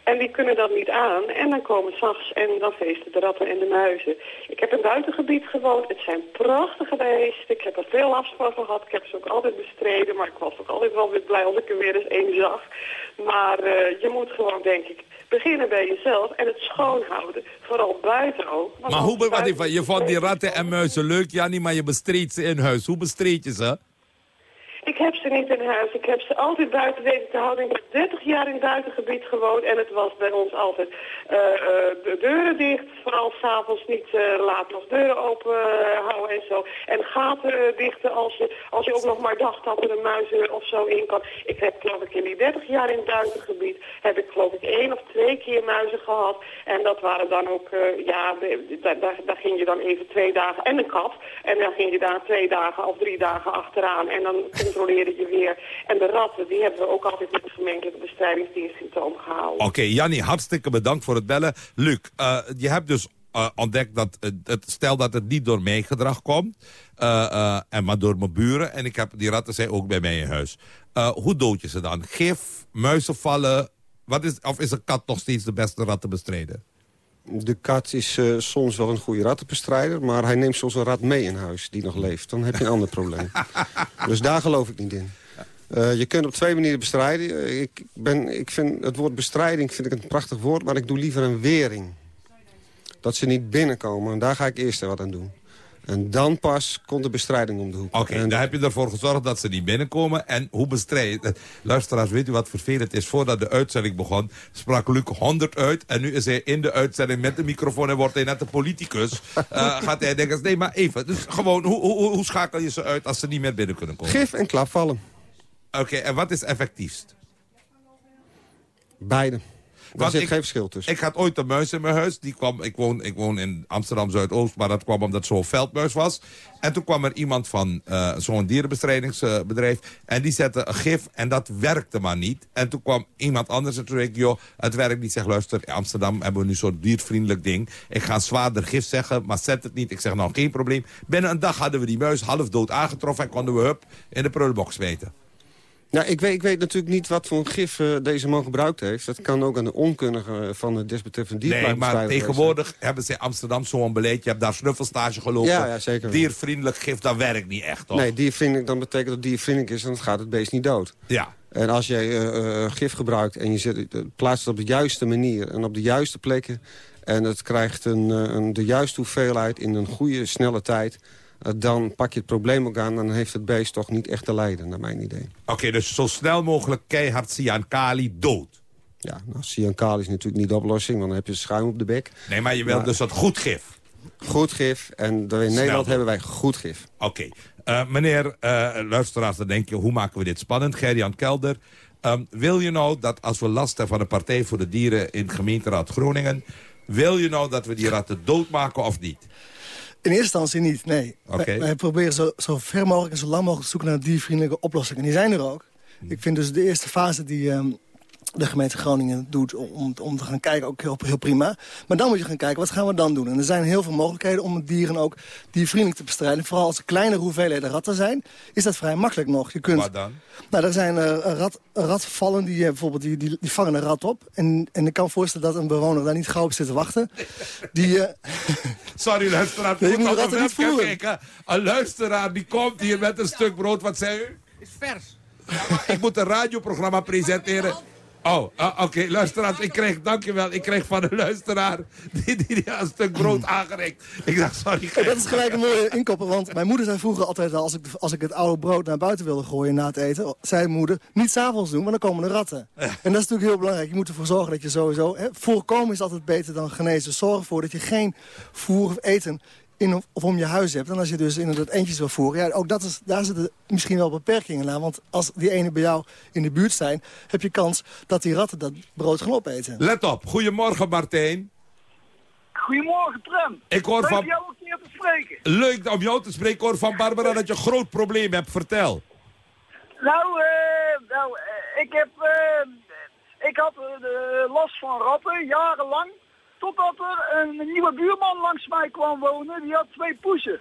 en die kunnen dat niet aan en dan komen s'nachts en dan feesten de ratten en de muizen. Ik heb in een buitengebied gewoond. Het zijn prachtige beesten. Ik heb er veel last van gehad. Ik heb ze ook altijd bestreden, maar ik was ook altijd wel weer blij als ik er weer eens één zag. Maar eh, je moet gewoon, denk ik, beginnen bij jezelf en het schoonhouden. Vooral buiten ook. Maar hoe, wat, buiten- je vond die ratten en muizen leuk, Jannie, maar je bestreed ze in huis. Hoe bestreed je ze? Ik heb ze niet in huis. Ik heb ze altijd buiten weten te houden. Ik heb 30 jaar in het buitengebied gewoond. En het was bij ons altijd eh, eh, de deuren dicht. Vooral s'avonds niet eh, laat nog deuren open houden en zo. En gaten dichten als je, als je ook nog maar dacht dat er een muis er of zo in kan. Ik heb geloof ik in die 30 jaar in het buitengebied... heb ik geloof ik één of twee keer muizen gehad. En dat waren dan ook... ja, daar ging je dan even twee dagen... En een kat. En dan ging je daar twee dagen of drie dagen achteraan. En dan controleerde je weer. En de ratten, die hebben we ook altijd met de gemeentelijke bestrijdingsdienst in toom. Oké, Jannie, hartstikke bedankt voor het bellen. Luc, eh, je hebt dus eh, ontdekt dat het, stel dat het niet door mijn gedrag komt, eh, en maar door mijn buren, en ik heb, die ratten zijn ook bij mij in huis. Hoe dood je ze dan? Gif, muizenvallen, wat is, of is een kat nog steeds de beste rattenbestrijder? De kat is eh, soms wel een goede rattenbestrijder... maar hij neemt soms een rat mee in huis die nog leeft. Dan heb je een ander probleem. Dus daar geloof ik niet in. Eh, je kunt op twee manieren bestrijden. Eh, Ik, ben, ik vind het woord bestrijding vind ik een prachtig woord... maar ik doe liever een wering. Dat ze niet binnenkomen. En daar ga ik eerst wat aan doen. En dan pas komt de bestrijding om de hoek. Oké, daar heb je ervoor gezorgd dat ze niet binnenkomen. En hoe bestrijd... eh, Luisteraars, weet u wat vervelend is? Voordat de uitzending begon, sprak Luc 100 uit. En nu is hij in de uitzending met de microfoon en wordt hij net een politicus. Eh, gaat hij denken, nee, maar even. Dus gewoon, hoe, hoe, hoe schakel je ze uit als ze niet meer binnen kunnen komen? Gif en klapvallen. Oké, en wat is effectiefst? Beide. Daar zit ik- geen verschil tussen. Ik had ooit een muis in mijn huis. Die kwam, ik, woon, ik woon in Amsterdam Zuidoost, maar dat kwam omdat het zo'n veldmuis was. En toen kwam er iemand van eh, zo'n dierenbestrijdingsbedrijf. en die zette een gif en dat werkte maar niet. En toen kwam iemand anders en toen zei ik, joh, het werkt niet. Zeg, luister, in Amsterdam hebben we nu zo'n diervriendelijk ding. Ik ga zwaarder gif zeggen, maar zet het niet. Ik zeg, nou, geen probleem. Binnen een dag hadden we die muis half dood aangetroffen... en konden we hup in de prullenbox weten. Nou, ik weet, ik weet natuurlijk niet wat voor gif eh, deze man gebruikt heeft. Dat kan ook aan de onkundige van de desbetreffende Nee, maar tegenwoordig hebben ze in Amsterdam zo'n beleid. Je hebt daar snuffelstage gelopen. Ja, ja, zeker. Diervriendelijk gif, dat werkt niet echt, toch? Nee, diervriendelijk, dan betekent dat diervriendelijk is... en dan gaat het beest niet dood. Ja. En als jij eh, eh, gif gebruikt en je zet, het- plaatst het op de juiste manier... en op de juiste plekken... en het krijgt een, een, de juiste hoeveelheid in een goede, snelle tijd... eh, dan pak je het probleem ook aan... dan heeft het beest toch niet echt te lijden, naar mijn idee. Oké, dus zo snel mogelijk keihard cyankali dood. Ja, nou, cyankali is natuurlijk niet de oplossing... want dan heb je schuim op de bek. Nee, maar je wilt Maar- dus dat goed gif. Goed gif. En in Nederland hebben wij goed gif. Oké. Eh, meneer, eh luisteraars, dan denk je, hoe maken we dit spannend? Gerjan Kelder, ehm, wil je nou dat als we last hebben van de Partij voor de Dieren in gemeenteraad Groningen... wil je nou dat we die ratten doodmaken of niet? In eerste instantie niet, nee. Oké. Wij, wij proberen zo, zo ver mogelijk en zo lang mogelijk te zoeken naar diervriendelijke oplossingen. En die zijn er ook. Hmm. Ik vind dus de eerste fase die ehm, de gemeente Groningen doet om, om, te gaan kijken ook heel, heel prima. Maar dan moet je gaan kijken, wat gaan we dan doen? En er zijn heel veel mogelijkheden om dieren ook diervriendelijk te bestrijden. Vooral als er kleinere hoeveelheden ratten zijn, is dat vrij makkelijk nog. Je kunt, Wat dan? nou, er zijn eh, rat, ratvallen, die, eh, bijvoorbeeld, die, die, die vangen een rat op. En, en ik kan me voorstellen dat een bewoner daar niet gauw op zit te wachten. Die, eh, Sorry, luisteraar. Nee, je moet ratten niet voeren. kijken. Een luisteraar die komt hier met een stuk brood. Wat zei u? is vers. Ik moet een radioprogramma presenteren. Oh, ah, oké, luisteraars, ik kreeg, dankjewel, ik kreeg van een luisteraar die, die, die een stuk brood aangereikt. Ik dacht, sorry. Dat is gelijk een mooie inkoppen, want mijn moeder zei vroeger altijd al... Als ik, als ik het oude brood naar buiten wilde gooien na het eten... zei mijn moeder, niet s'avonds doen, want dan komen er ratten. En dat is natuurlijk heel belangrijk. Je moet ervoor zorgen dat je sowieso... Hè, voorkomen is altijd beter dan genezen. Zorg ervoor dat je geen voer of eten in of om je huis hebt. En als je dus inderdaad eentjes wil voeren, ja, ook dat is, daar zitten misschien wel beperkingen aan. Want als die ene bij jou in de buurt zijn, heb je kans dat die ratten dat brood gaan opeten. Let op, goedemorgen Martijn. Goedemorgen, Trem. Ik hoor Leuk van- jou een keer te spreken. Leuk om jou te spreken, ik hoor van Barbara dat je een groot probleem hebt. Vertel. Nou, eh, nou eh, ik heb... eh, ik had eh, last van ratten, jarenlang. Totdat er een nieuwe buurman langs mij kwam wonen. Die had twee poezen.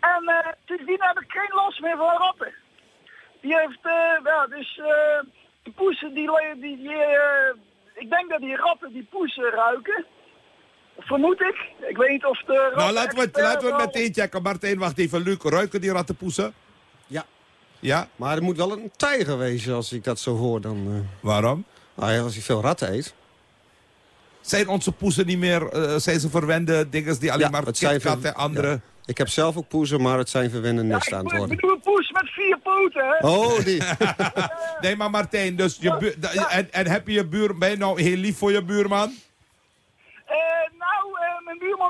En eh, sindsdien heb ik geen last meer van ratten. Die heeft, eh, ja, dus eh, de poezen die... die, die eh, ik denk dat die ratten die poezen ruiken. Vermoed ik. Ik weet niet of de Nou, laten we, laten we meteen checken. Martijn, wacht even. Luc, ruiken die rattenpoesen? Ja. Ja? Maar het moet wel een tijger wezen als ik dat zo hoor. Dan, eh. Waarom? Nou ja, als hij veel ratten eet. Zijn onze poesen niet meer, eh, zijn ze verwende dingen die alleen Ja, maar KitKat en andere... ja. Ik heb zelf ook poezen, maar het zijn verwende nesten aan het Ik worden. bedoel een poes met vier poten, hè? Oh, die. nee, maar Martijn, dus je en, en heb je je buur, ben je nou heel lief voor je buurman? Eh,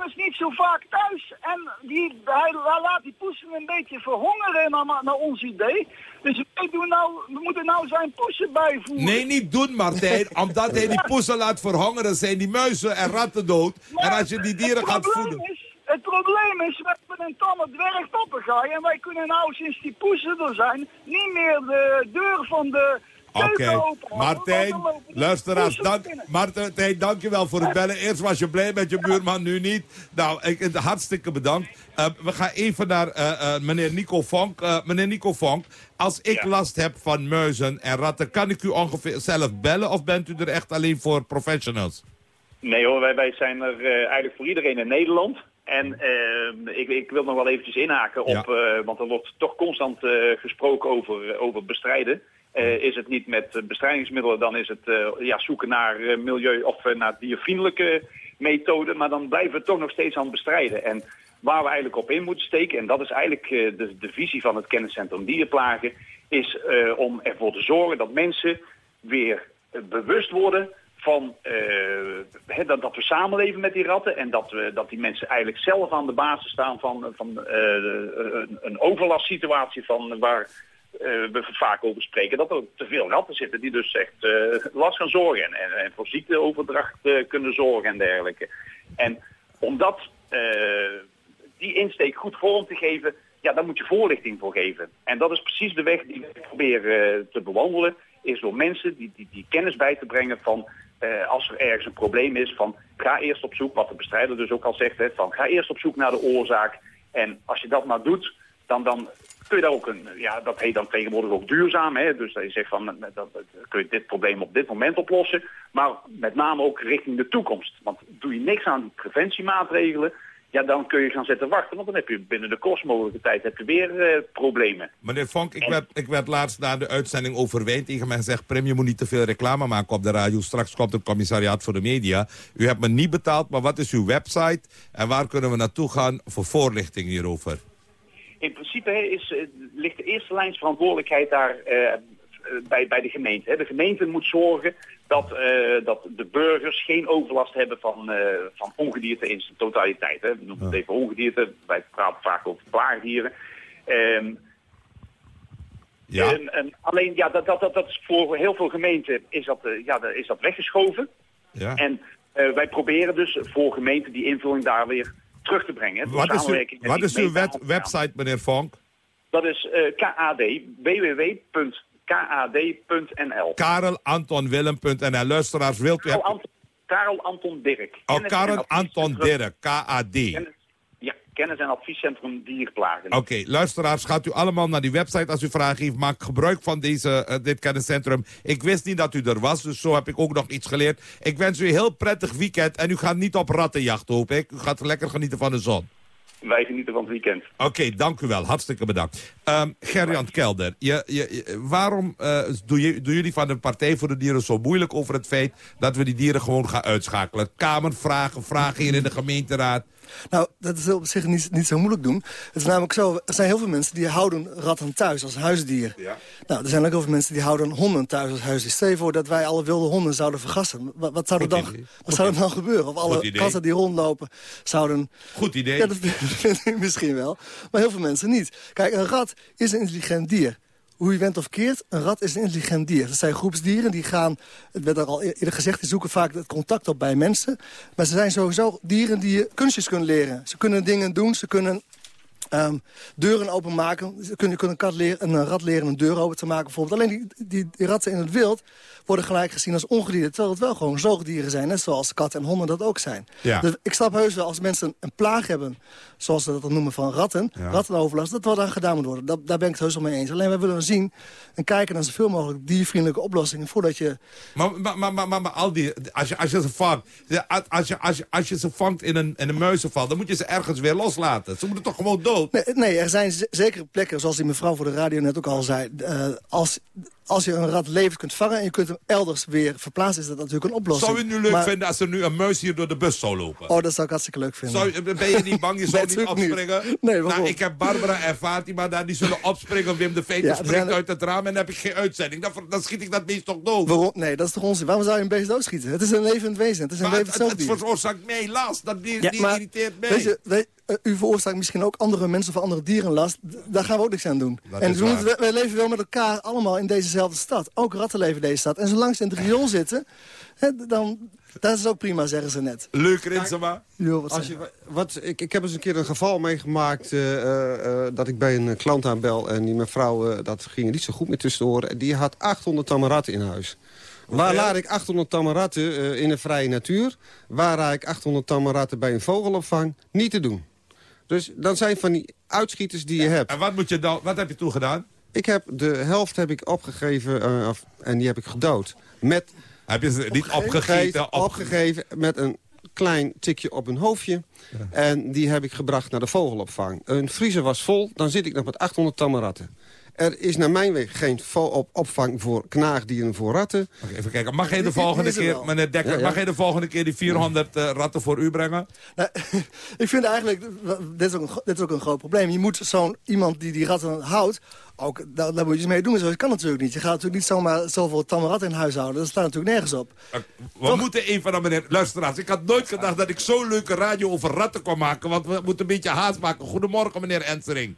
is niet zo vaak thuis. En die, hij, hij laat die poesen een beetje verhongeren naar, naar ons idee. Dus wij doen nou, we moeten nou zijn poesen bijvoeren. Nee, niet doen Martijn, omdat hij die poesen laat verhongeren zijn die muizen en ratten dood. En als je die dieren gaat voeden... Is, het probleem is, we hebben een tamme dwergpapagaai en wij kunnen nou sinds die poesen er zijn niet meer de deur van de Oké. Martijn, luisteraars, dank, Martijn, dankjewel voor het bellen. Eerst was je blij met je buurman, nu niet. Nou, ik, hartstikke bedankt. Eh, we gaan even naar eh, eh, meneer Nico Vonk. Meneer Nico Vonk, als ik last heb van muizen en ratten... kan ik u ongeveer zelf bellen of bent u er echt alleen voor professionals? Nee hoor, wij, wij zijn er eigenlijk voor iedereen in Nederland. En ik, ik wil nog wel eventjes inhaken op, want er wordt toch constant gesproken over, over bestrijden. Eh, is het niet met eh, bestrijdingsmiddelen, dan is het eh, ja, zoeken naar milieu of naar diervriendelijke methoden. Maar dan blijven we toch nog steeds aan het bestrijden. En waar we eigenlijk op in moeten steken, en dat is eigenlijk de, de visie van het kenniscentrum dierplagen, is om ervoor te zorgen dat mensen weer bewust worden van dat, dat we samenleven met die ratten en dat, we, dat die mensen eigenlijk zelf aan de basis staan van, van een, een overlastsituatie van waar we vaak over spreken. Dat er te veel ratten zitten die dus echt eh, last gaan zorgen en, en, voor ziekteoverdracht eh, kunnen zorgen en dergelijke. En om dat, eh, die insteek goed vorm te geven, ja, daar moet je voorlichting voor geven. En dat is precies de weg die we proberen eh, te bewandelen, is door mensen die, die, kennis bij te brengen van eh, als er ergens een probleem is, van ga eerst op zoek, wat de bestrijder dus ook al zegt, hè, van ga eerst op zoek naar de oorzaak. En als je dat maar doet, dan, dan kun je daar ook een, ja, dat heet dan tegenwoordig ook duurzaam, hè, dus dat je zegt van, dat, kun je dit probleem op dit moment oplossen, maar met name ook richting de toekomst. Want doe je niks aan die preventiemaatregelen, ja, dan kun je gaan zitten wachten, want dan heb je binnen de kortst mogelijke tijd heb je weer eh, problemen. Meneer Vonk, ik werd, ik werd laatst na de uitzending over wijn tegen mij gezegd... Prem, je moet niet te veel reclame maken op de radio. Straks komt het commissariaat voor de media. U hebt me niet betaald, maar wat is uw website? En waar kunnen we naartoe gaan voor voorlichting hierover? In principe is, eh, ligt de eerste lijns verantwoordelijkheid daar eh, eh, bij, bij de gemeente. Hè. De gemeente moet zorgen dat, dat de burgers geen overlast hebben van, van ongedierte in zijn totaliteit. Hè. We noemen het even ongedierte, wij praten vaak over plaagdieren. Ehm, Ja. en, en alleen, ja, dat, dat, dat, dat is voor heel veel gemeenten is dat, ja, dat- is dat weggeschoven. Ja. En wij proberen dus voor gemeenten die invulling daar weer terug te brengen. Wat is, uw, wat is uw wet- website, meneer Vonk? dat is eh, KAD, www.kad.nl. KarelAntonWillem.nl. Luisteraars, wilt u... Karel Anton, Karel Anton Dirk. Oh, Karel Anton Dirk, KAD. Kennis- en adviescentrum dierplagen. Oké, luisteraars, gaat u allemaal naar die website als u vragen heeft. Maak gebruik van deze, eh, dit kenniscentrum. Ik wist niet dat u er was, dus zo heb ik ook nog iets geleerd. Ik wens u een heel prettig weekend en u gaat niet op rattenjacht, hoop ik. U gaat lekker genieten van de zon. wij genieten van het weekend. Oké, dank u wel. Hartstikke bedankt. Um, Gerjant Kelder, je, je, waarom eh, doe je, doen jullie van de Partij voor de Dieren zo moeilijk over het feit dat we die dieren gewoon gaan uitschakelen? Kamervragen, vragen hier in de gemeenteraad. Nou, dat is op zich niet, niet zo moeilijk doen. Het is namelijk zo, er zijn heel veel mensen die houden ratten thuis als huisdier. Nou, er zijn ook heel veel mensen die houden honden thuis als huisdier. Stel je voor dat wij alle wilde honden zouden vergassen. Wat, wat zou er dan, wat zou er dan gebeuren? Of alle katten die rondlopen zouden... Goed idee. Ja, dat vind ik misschien wel. Maar heel veel mensen niet. Kijk, een rat is een intelligent dier. Hoe je went of keert, een rat is een intelligent dier. Dat zijn groepsdieren, die gaan, het werd er al eerder gezegd... die zoeken vaak het contact op bij mensen. Maar ze zijn sowieso dieren die je kunstjes kunnen leren. Ze kunnen dingen doen, ze kunnen ehm, deuren openmaken. Ze kunnen, kunnen een, kat leren, een rat leren een deur open te maken bijvoorbeeld. Alleen die, die, die ratten in het wild worden gelijk gezien als ongedierte... terwijl het wel gewoon zoogdieren zijn, net zoals katten en honden dat ook zijn. Ja. Dus ik snap heus wel, als mensen een plaag hebben... zoals ze dat dan noemen van ratten, Ja. rattenoverlast... dat wat aan gedaan moet worden. Dat, daar ben ik het heus wel mee eens. Alleen wij willen zien en kijken naar zoveel mogelijk diervriendelijke oplossingen... voordat je... Maar, maar, maar, maar, maar, maar al die, als je, als je ze vangt, als je, als je, als je ze vangt in een, in een muizenval, dan moet je ze ergens weer loslaten. Ze moeten toch gewoon dood? Nee, nee er zijn zekere plekken, zoals die mevrouw voor de radio net ook al zei... eh, als, als je een rat levend kunt vangen en je kunt hem elders weer verplaatsen... is dat natuurlijk een oplossing. Zou je het nu leuk Maar- vinden als er nu een muis hier door de bus zou lopen? Oh, dat zou ik hartstikke leuk vinden. Zou, ben je niet bang? Je zou niet opspringen? Nee, waarom? nou, ik heb Barbara en Fatima daar, die zullen opspringen. Wim de Veter Ja, springt zijn- uit het raam en dan heb ik geen uitzending. Dan, dan schiet ik dat beest toch dood. Waarom? Nee, dat is toch onzin. Waarom zou je een beest doodschieten? Het is een levend wezen. Het is een Maar het, levend het, het zoogdier. veroorzaakt mij last. Dat dier, Ja, die maar irriteert mij. Weet je, weet- eh, u veroorzaakt misschien ook andere mensen of andere dieren last. Daar gaan we ook niks aan doen. Dat en we moeten, leven wel met elkaar allemaal in dezezelfde stad. Ook ratten leven in deze stad. En zolang ze in het riool zitten, hè, dan, dat is ook prima, zeggen ze net. Leuk, Rinsema. Jo, wat Als je, wat, ik, ik heb eens een keer een geval meegemaakt eh, eh, dat ik bij een klant aanbel. En die mevrouw, dat ging er niet zo goed meer tussen de oren. Die had 800 tamaratten in huis. Waar laat ik 800 tamaratten eh, in de vrije natuur? Waar laat ik 800 tamaratten bij een vogelopvang? Niet te doen. Dus dan zijn van die uitschieters die je hebt. En wat, moet je dan, wat heb je toen gedaan? Ik heb de helft heb ik opgegeven eh, of- en die heb ik gedood. Met Heb je ze niet opgegeten? opgegeven, opgegeven met een klein tikje op hun hoofdje. En die heb ik gebracht naar de vogelopvang. Een vriezer was vol, dan zit ik nog met 800 tamaratten. Er is naar mijn weg geen op opvang voor knaagdieren voor ratten. Oké, even kijken. Mag jij de volgende er keer, meneer Dekker, Ja, ja. mag jij de volgende keer die 400 eh, ratten voor u brengen? Nou, ik vind eigenlijk, dit is ook een, dit is ook een groot probleem. Je moet zo'n iemand die die ratten houdt, ook, daar, daar moet je iets mee doen. Zo kan natuurlijk niet. Je gaat natuurlijk niet zomaar zoveel tamme ratten in huis houden. Dat staat natuurlijk nergens op. We moeten even naar meneer... Luisteraars, ik had nooit gedacht dat ik zo'n leuke radio over ratten kon maken. Want we moeten een beetje haast maken. Goedemorgen, meneer Ensering.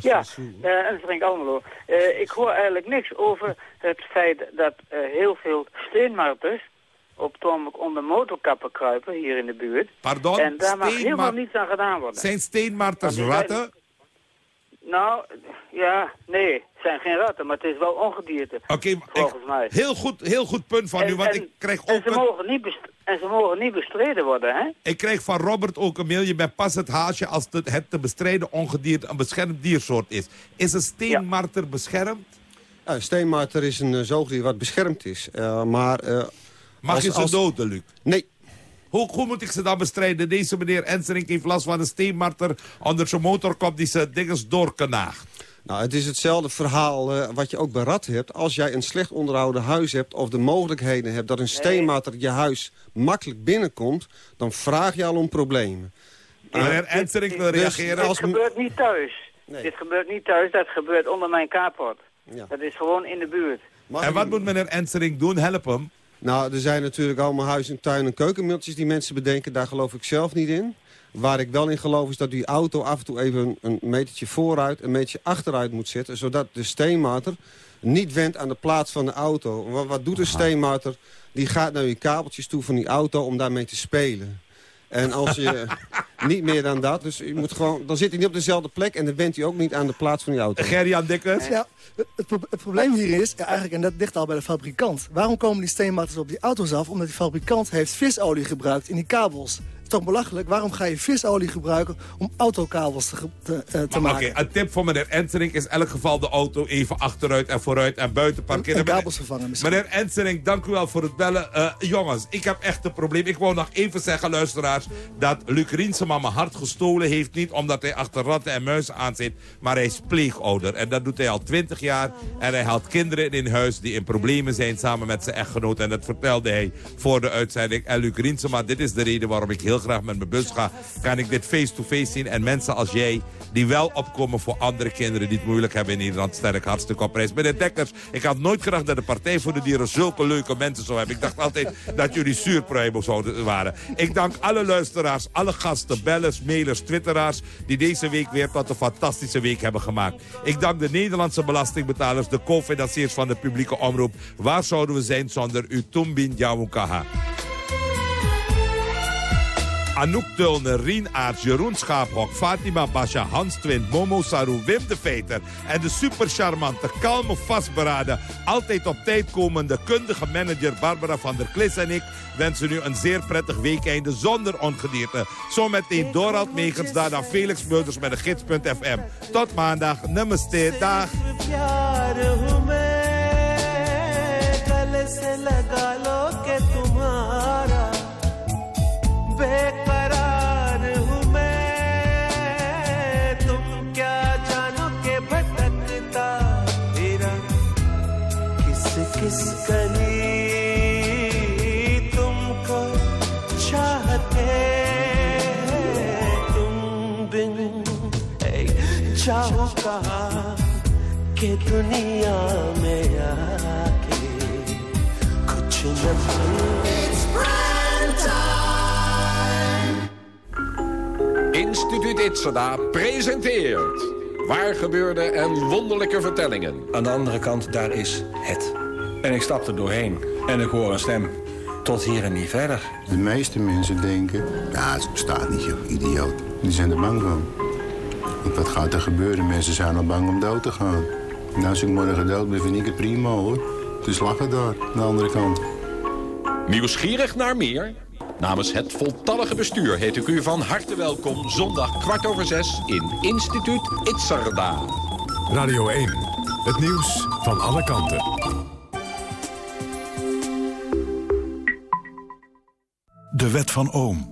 Ja, uh, en Frank Almelo. Eh, ik hoor eigenlijk niks over het feit dat eh, heel veel steenmarters op ogenblik onder motorkappen kruipen hier in de buurt. Pardon? En daar mag helemaal niets aan gedaan worden. Zijn steenmarters ratten? Nou, ja, nee, zijn geen ratten, maar het is wel ongedierte. Oké, volgens mij. Heel goed, heel goed punt van u, want ik krijg en ook ze, een- mogen niet best- en ze mogen niet bestreden worden, hè? Ik kreeg van Robert ook een mail. Je bent pas het haasje als het, het te bestrijden ongedierte een beschermd diersoort is. Is een steenmarter beschermd? Ja, steenmarter is een eh, zoogdier wat beschermd is. Eh, maar, eh, Mag als- je ze als- doden, Luc? Nee. Hoe, hoe moet ik ze dan bestrijden? Deze meneer Ensering heeft last van een steenmarter onder zijn motorkop die zijn dinges doorknaagt. Nou, het is hetzelfde verhaal eh, wat je ook bij ratten hebt. Als jij een slecht onderhouden huis hebt of de mogelijkheden hebt... dat een steenmater je huis makkelijk binnenkomt... dan vraag je al om problemen. Meneer Ensering wil Dus Dit als- gebeurt niet thuis. Dit gebeurt niet thuis, dat gebeurt onder mijn carport. Ja. Dat is gewoon in de buurt. En wat moet meneer Ensering doen? Help hem. Nou, er zijn natuurlijk allemaal huis- en tuin- en keukenmiddeltjes die mensen bedenken. Daar geloof ik zelf niet in. Waar ik wel in geloof is dat die auto af en toe even een, metertje vooruit... een metertje achteruit moet zetten... zodat de steenmater niet wendt aan de plaats van de auto. Wat, wat doet een steenmater? Die gaat naar die kabeltjes toe van die auto om daarmee te spelen. En als je niet meer dan dat, dus je moet gewoon, dan zit hij niet op dezelfde plek en dan wendt hij ook niet aan de plaats van die auto. Gerjan Dikkers? Ja, het, pro- het probleem hier is, ja, eigenlijk, en dat ligt al bij de fabrikant. Waarom komen die steenmarters op die auto's af? Omdat die fabrikant heeft visolie gebruikt in die kabels. Het is toch belachelijk? Waarom ga je visolie gebruiken om autokabels te, te, eh, te Maar maken? Oké, een tip voor meneer Ensering is in elk geval de auto even achteruit en vooruit en buiten parkeren. En kabels vervangen misschien. Meneer Ensering, dank u wel voor het bellen. Eh, jongens, ik heb echt een probleem. Ik wou nog even zeggen, luisteraars, dat Luc Riensema helemaal mijn hart gestolen heeft. Niet omdat hij achter ratten en muizen aan zit, maar hij is pleegouder. En dat doet hij al twintig jaar. En hij haalt kinderen in huis die in problemen zijn samen met zijn echtgenoot. En dat vertelde hij voor de uitzending. En Luc Riensema, dit is de reden waarom ik heel graag met mijn bus ga. Kan ik dit face-to-face zien. En mensen als jij, die wel opkomen voor andere kinderen die het moeilijk hebben in Nederland. Sterk hartstikke op prijs. Meneer Dekkers, ik had nooit gedacht dat de Partij voor de Dieren zulke leuke mensen zou hebben. Ik dacht altijd dat jullie zuurpruimels zouden waren. Ik dank alle luisteraars, alle gasten, bellers, mailers, twitteraars... die deze week weer tot een fantastische week hebben gemaakt. Ik dank de Nederlandse belastingbetalers, de co-financiers van de publieke omroep. Waar zouden we zijn zonder u Tumbin Jawukaha? Anouk Tulner, Rien Aarts, Jeroen Schaaphok, Fatima Basha, Hans Twint, Momo Saru, Wim de Veter... en de supercharmante, kalme, vastberaden, altijd op tijd komende... kundige manager Barbara van der Klis en ik... wensen u een zeer prettig weekeinde zonder ongedierte. Zometeen Dorald Megens, daarna Felix Mulders met de gids.fm. Tot maandag, namaste, dag. जाओ कहा के दुनिया में आके कुछ न It's brand Instituut Itzada presenteert... Waar gebeurde en wonderlijke vertellingen. Aan de andere kant, daar is het. En ik stap er doorheen en ik hoor een stem. Tot hier en niet verder. De meeste mensen denken, ja, het bestaat niet, joh, idioot. Die zijn er bang van. Want wat gaat er gebeuren? Mensen zijn al bang om dood te gaan. Nou, als ik morgen dood ben, vind ik het prima, hoor. Dus lachen daar, aan de andere kant. Nieuwsgierig naar meer? Namens het voltallige bestuur heet ik u van harte welkom... zondag kwart over zes in Instituut Itzerda. Radio 1, het nieuws van alle kanten. De wet van Ohm.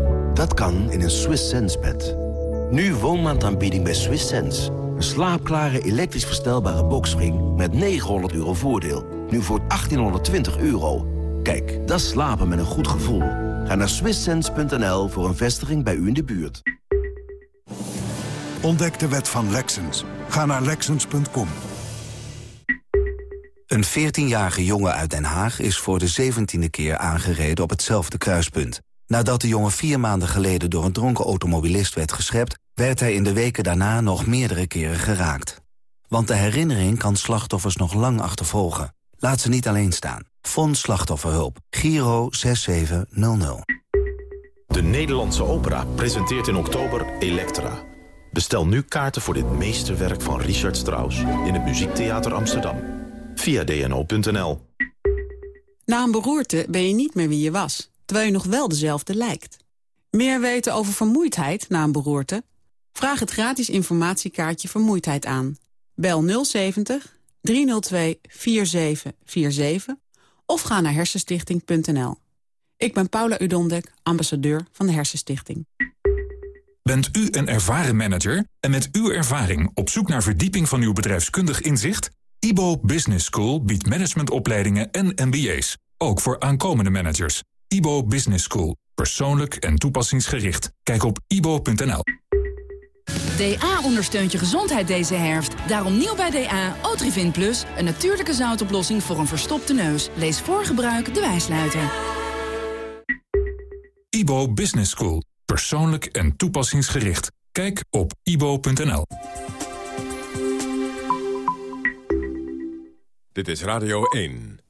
Dat kan in een Swiss Sense bed. Nu woonmaandaanbieding bij Swiss Sense. Een slaapklare elektrisch verstelbare boxspring met 900 euro voordeel. Nu voor 1820 euro. Kijk, dat slapen met een goed gevoel. Ga naar swisssense.nl voor een vestiging bij u in de buurt. Ontdek de wet van Lexens. Ga naar Lexens.com. Een 14-jarige jongen uit Den Haag is voor de 17e keer aangereden op hetzelfde kruispunt. Nadat de jongen vier maanden geleden door een dronken automobilist werd geschept... werd hij in de weken daarna nog meerdere keren geraakt. Want de herinnering kan slachtoffers nog lang achtervolgen. Laat ze niet alleen staan. Fonds Slachtofferhulp. Giro 6700. De Nederlandse Opera presenteert in oktober Elektra. Bestel nu kaarten voor dit meesterwerk van Richard Strauss... in het Muziektheater Amsterdam. Via dno.nl. Na een beroerte ben je niet meer wie je was terwijl je nog wel dezelfde lijkt. Meer weten over vermoeidheid na een beroerte? Vraag het gratis informatiekaartje Vermoeidheid aan. Bel 070 302 4747 of ga naar hersenstichting.nl. Ik ben Paula Udondek, ambassadeur van de Hersenstichting. Bent u een ervaren manager en met uw ervaring op zoek naar verdieping van uw bedrijfskundig inzicht? IBO Business School biedt managementopleidingen en MBA's, ook voor aankomende managers. IBO Business School. Persoonlijk en toepassingsgericht. Kijk op ibo.nl. DA ondersteunt je gezondheid deze herfst. Daarom nieuw bij DA, Otrivin Plus. Een natuurlijke zoutoplossing voor een verstopte neus. Lees voor gebruik de wijsluiter. IBO Business School. Persoonlijk en toepassingsgericht. Kijk op ibo.nl. Dit is Radio 1.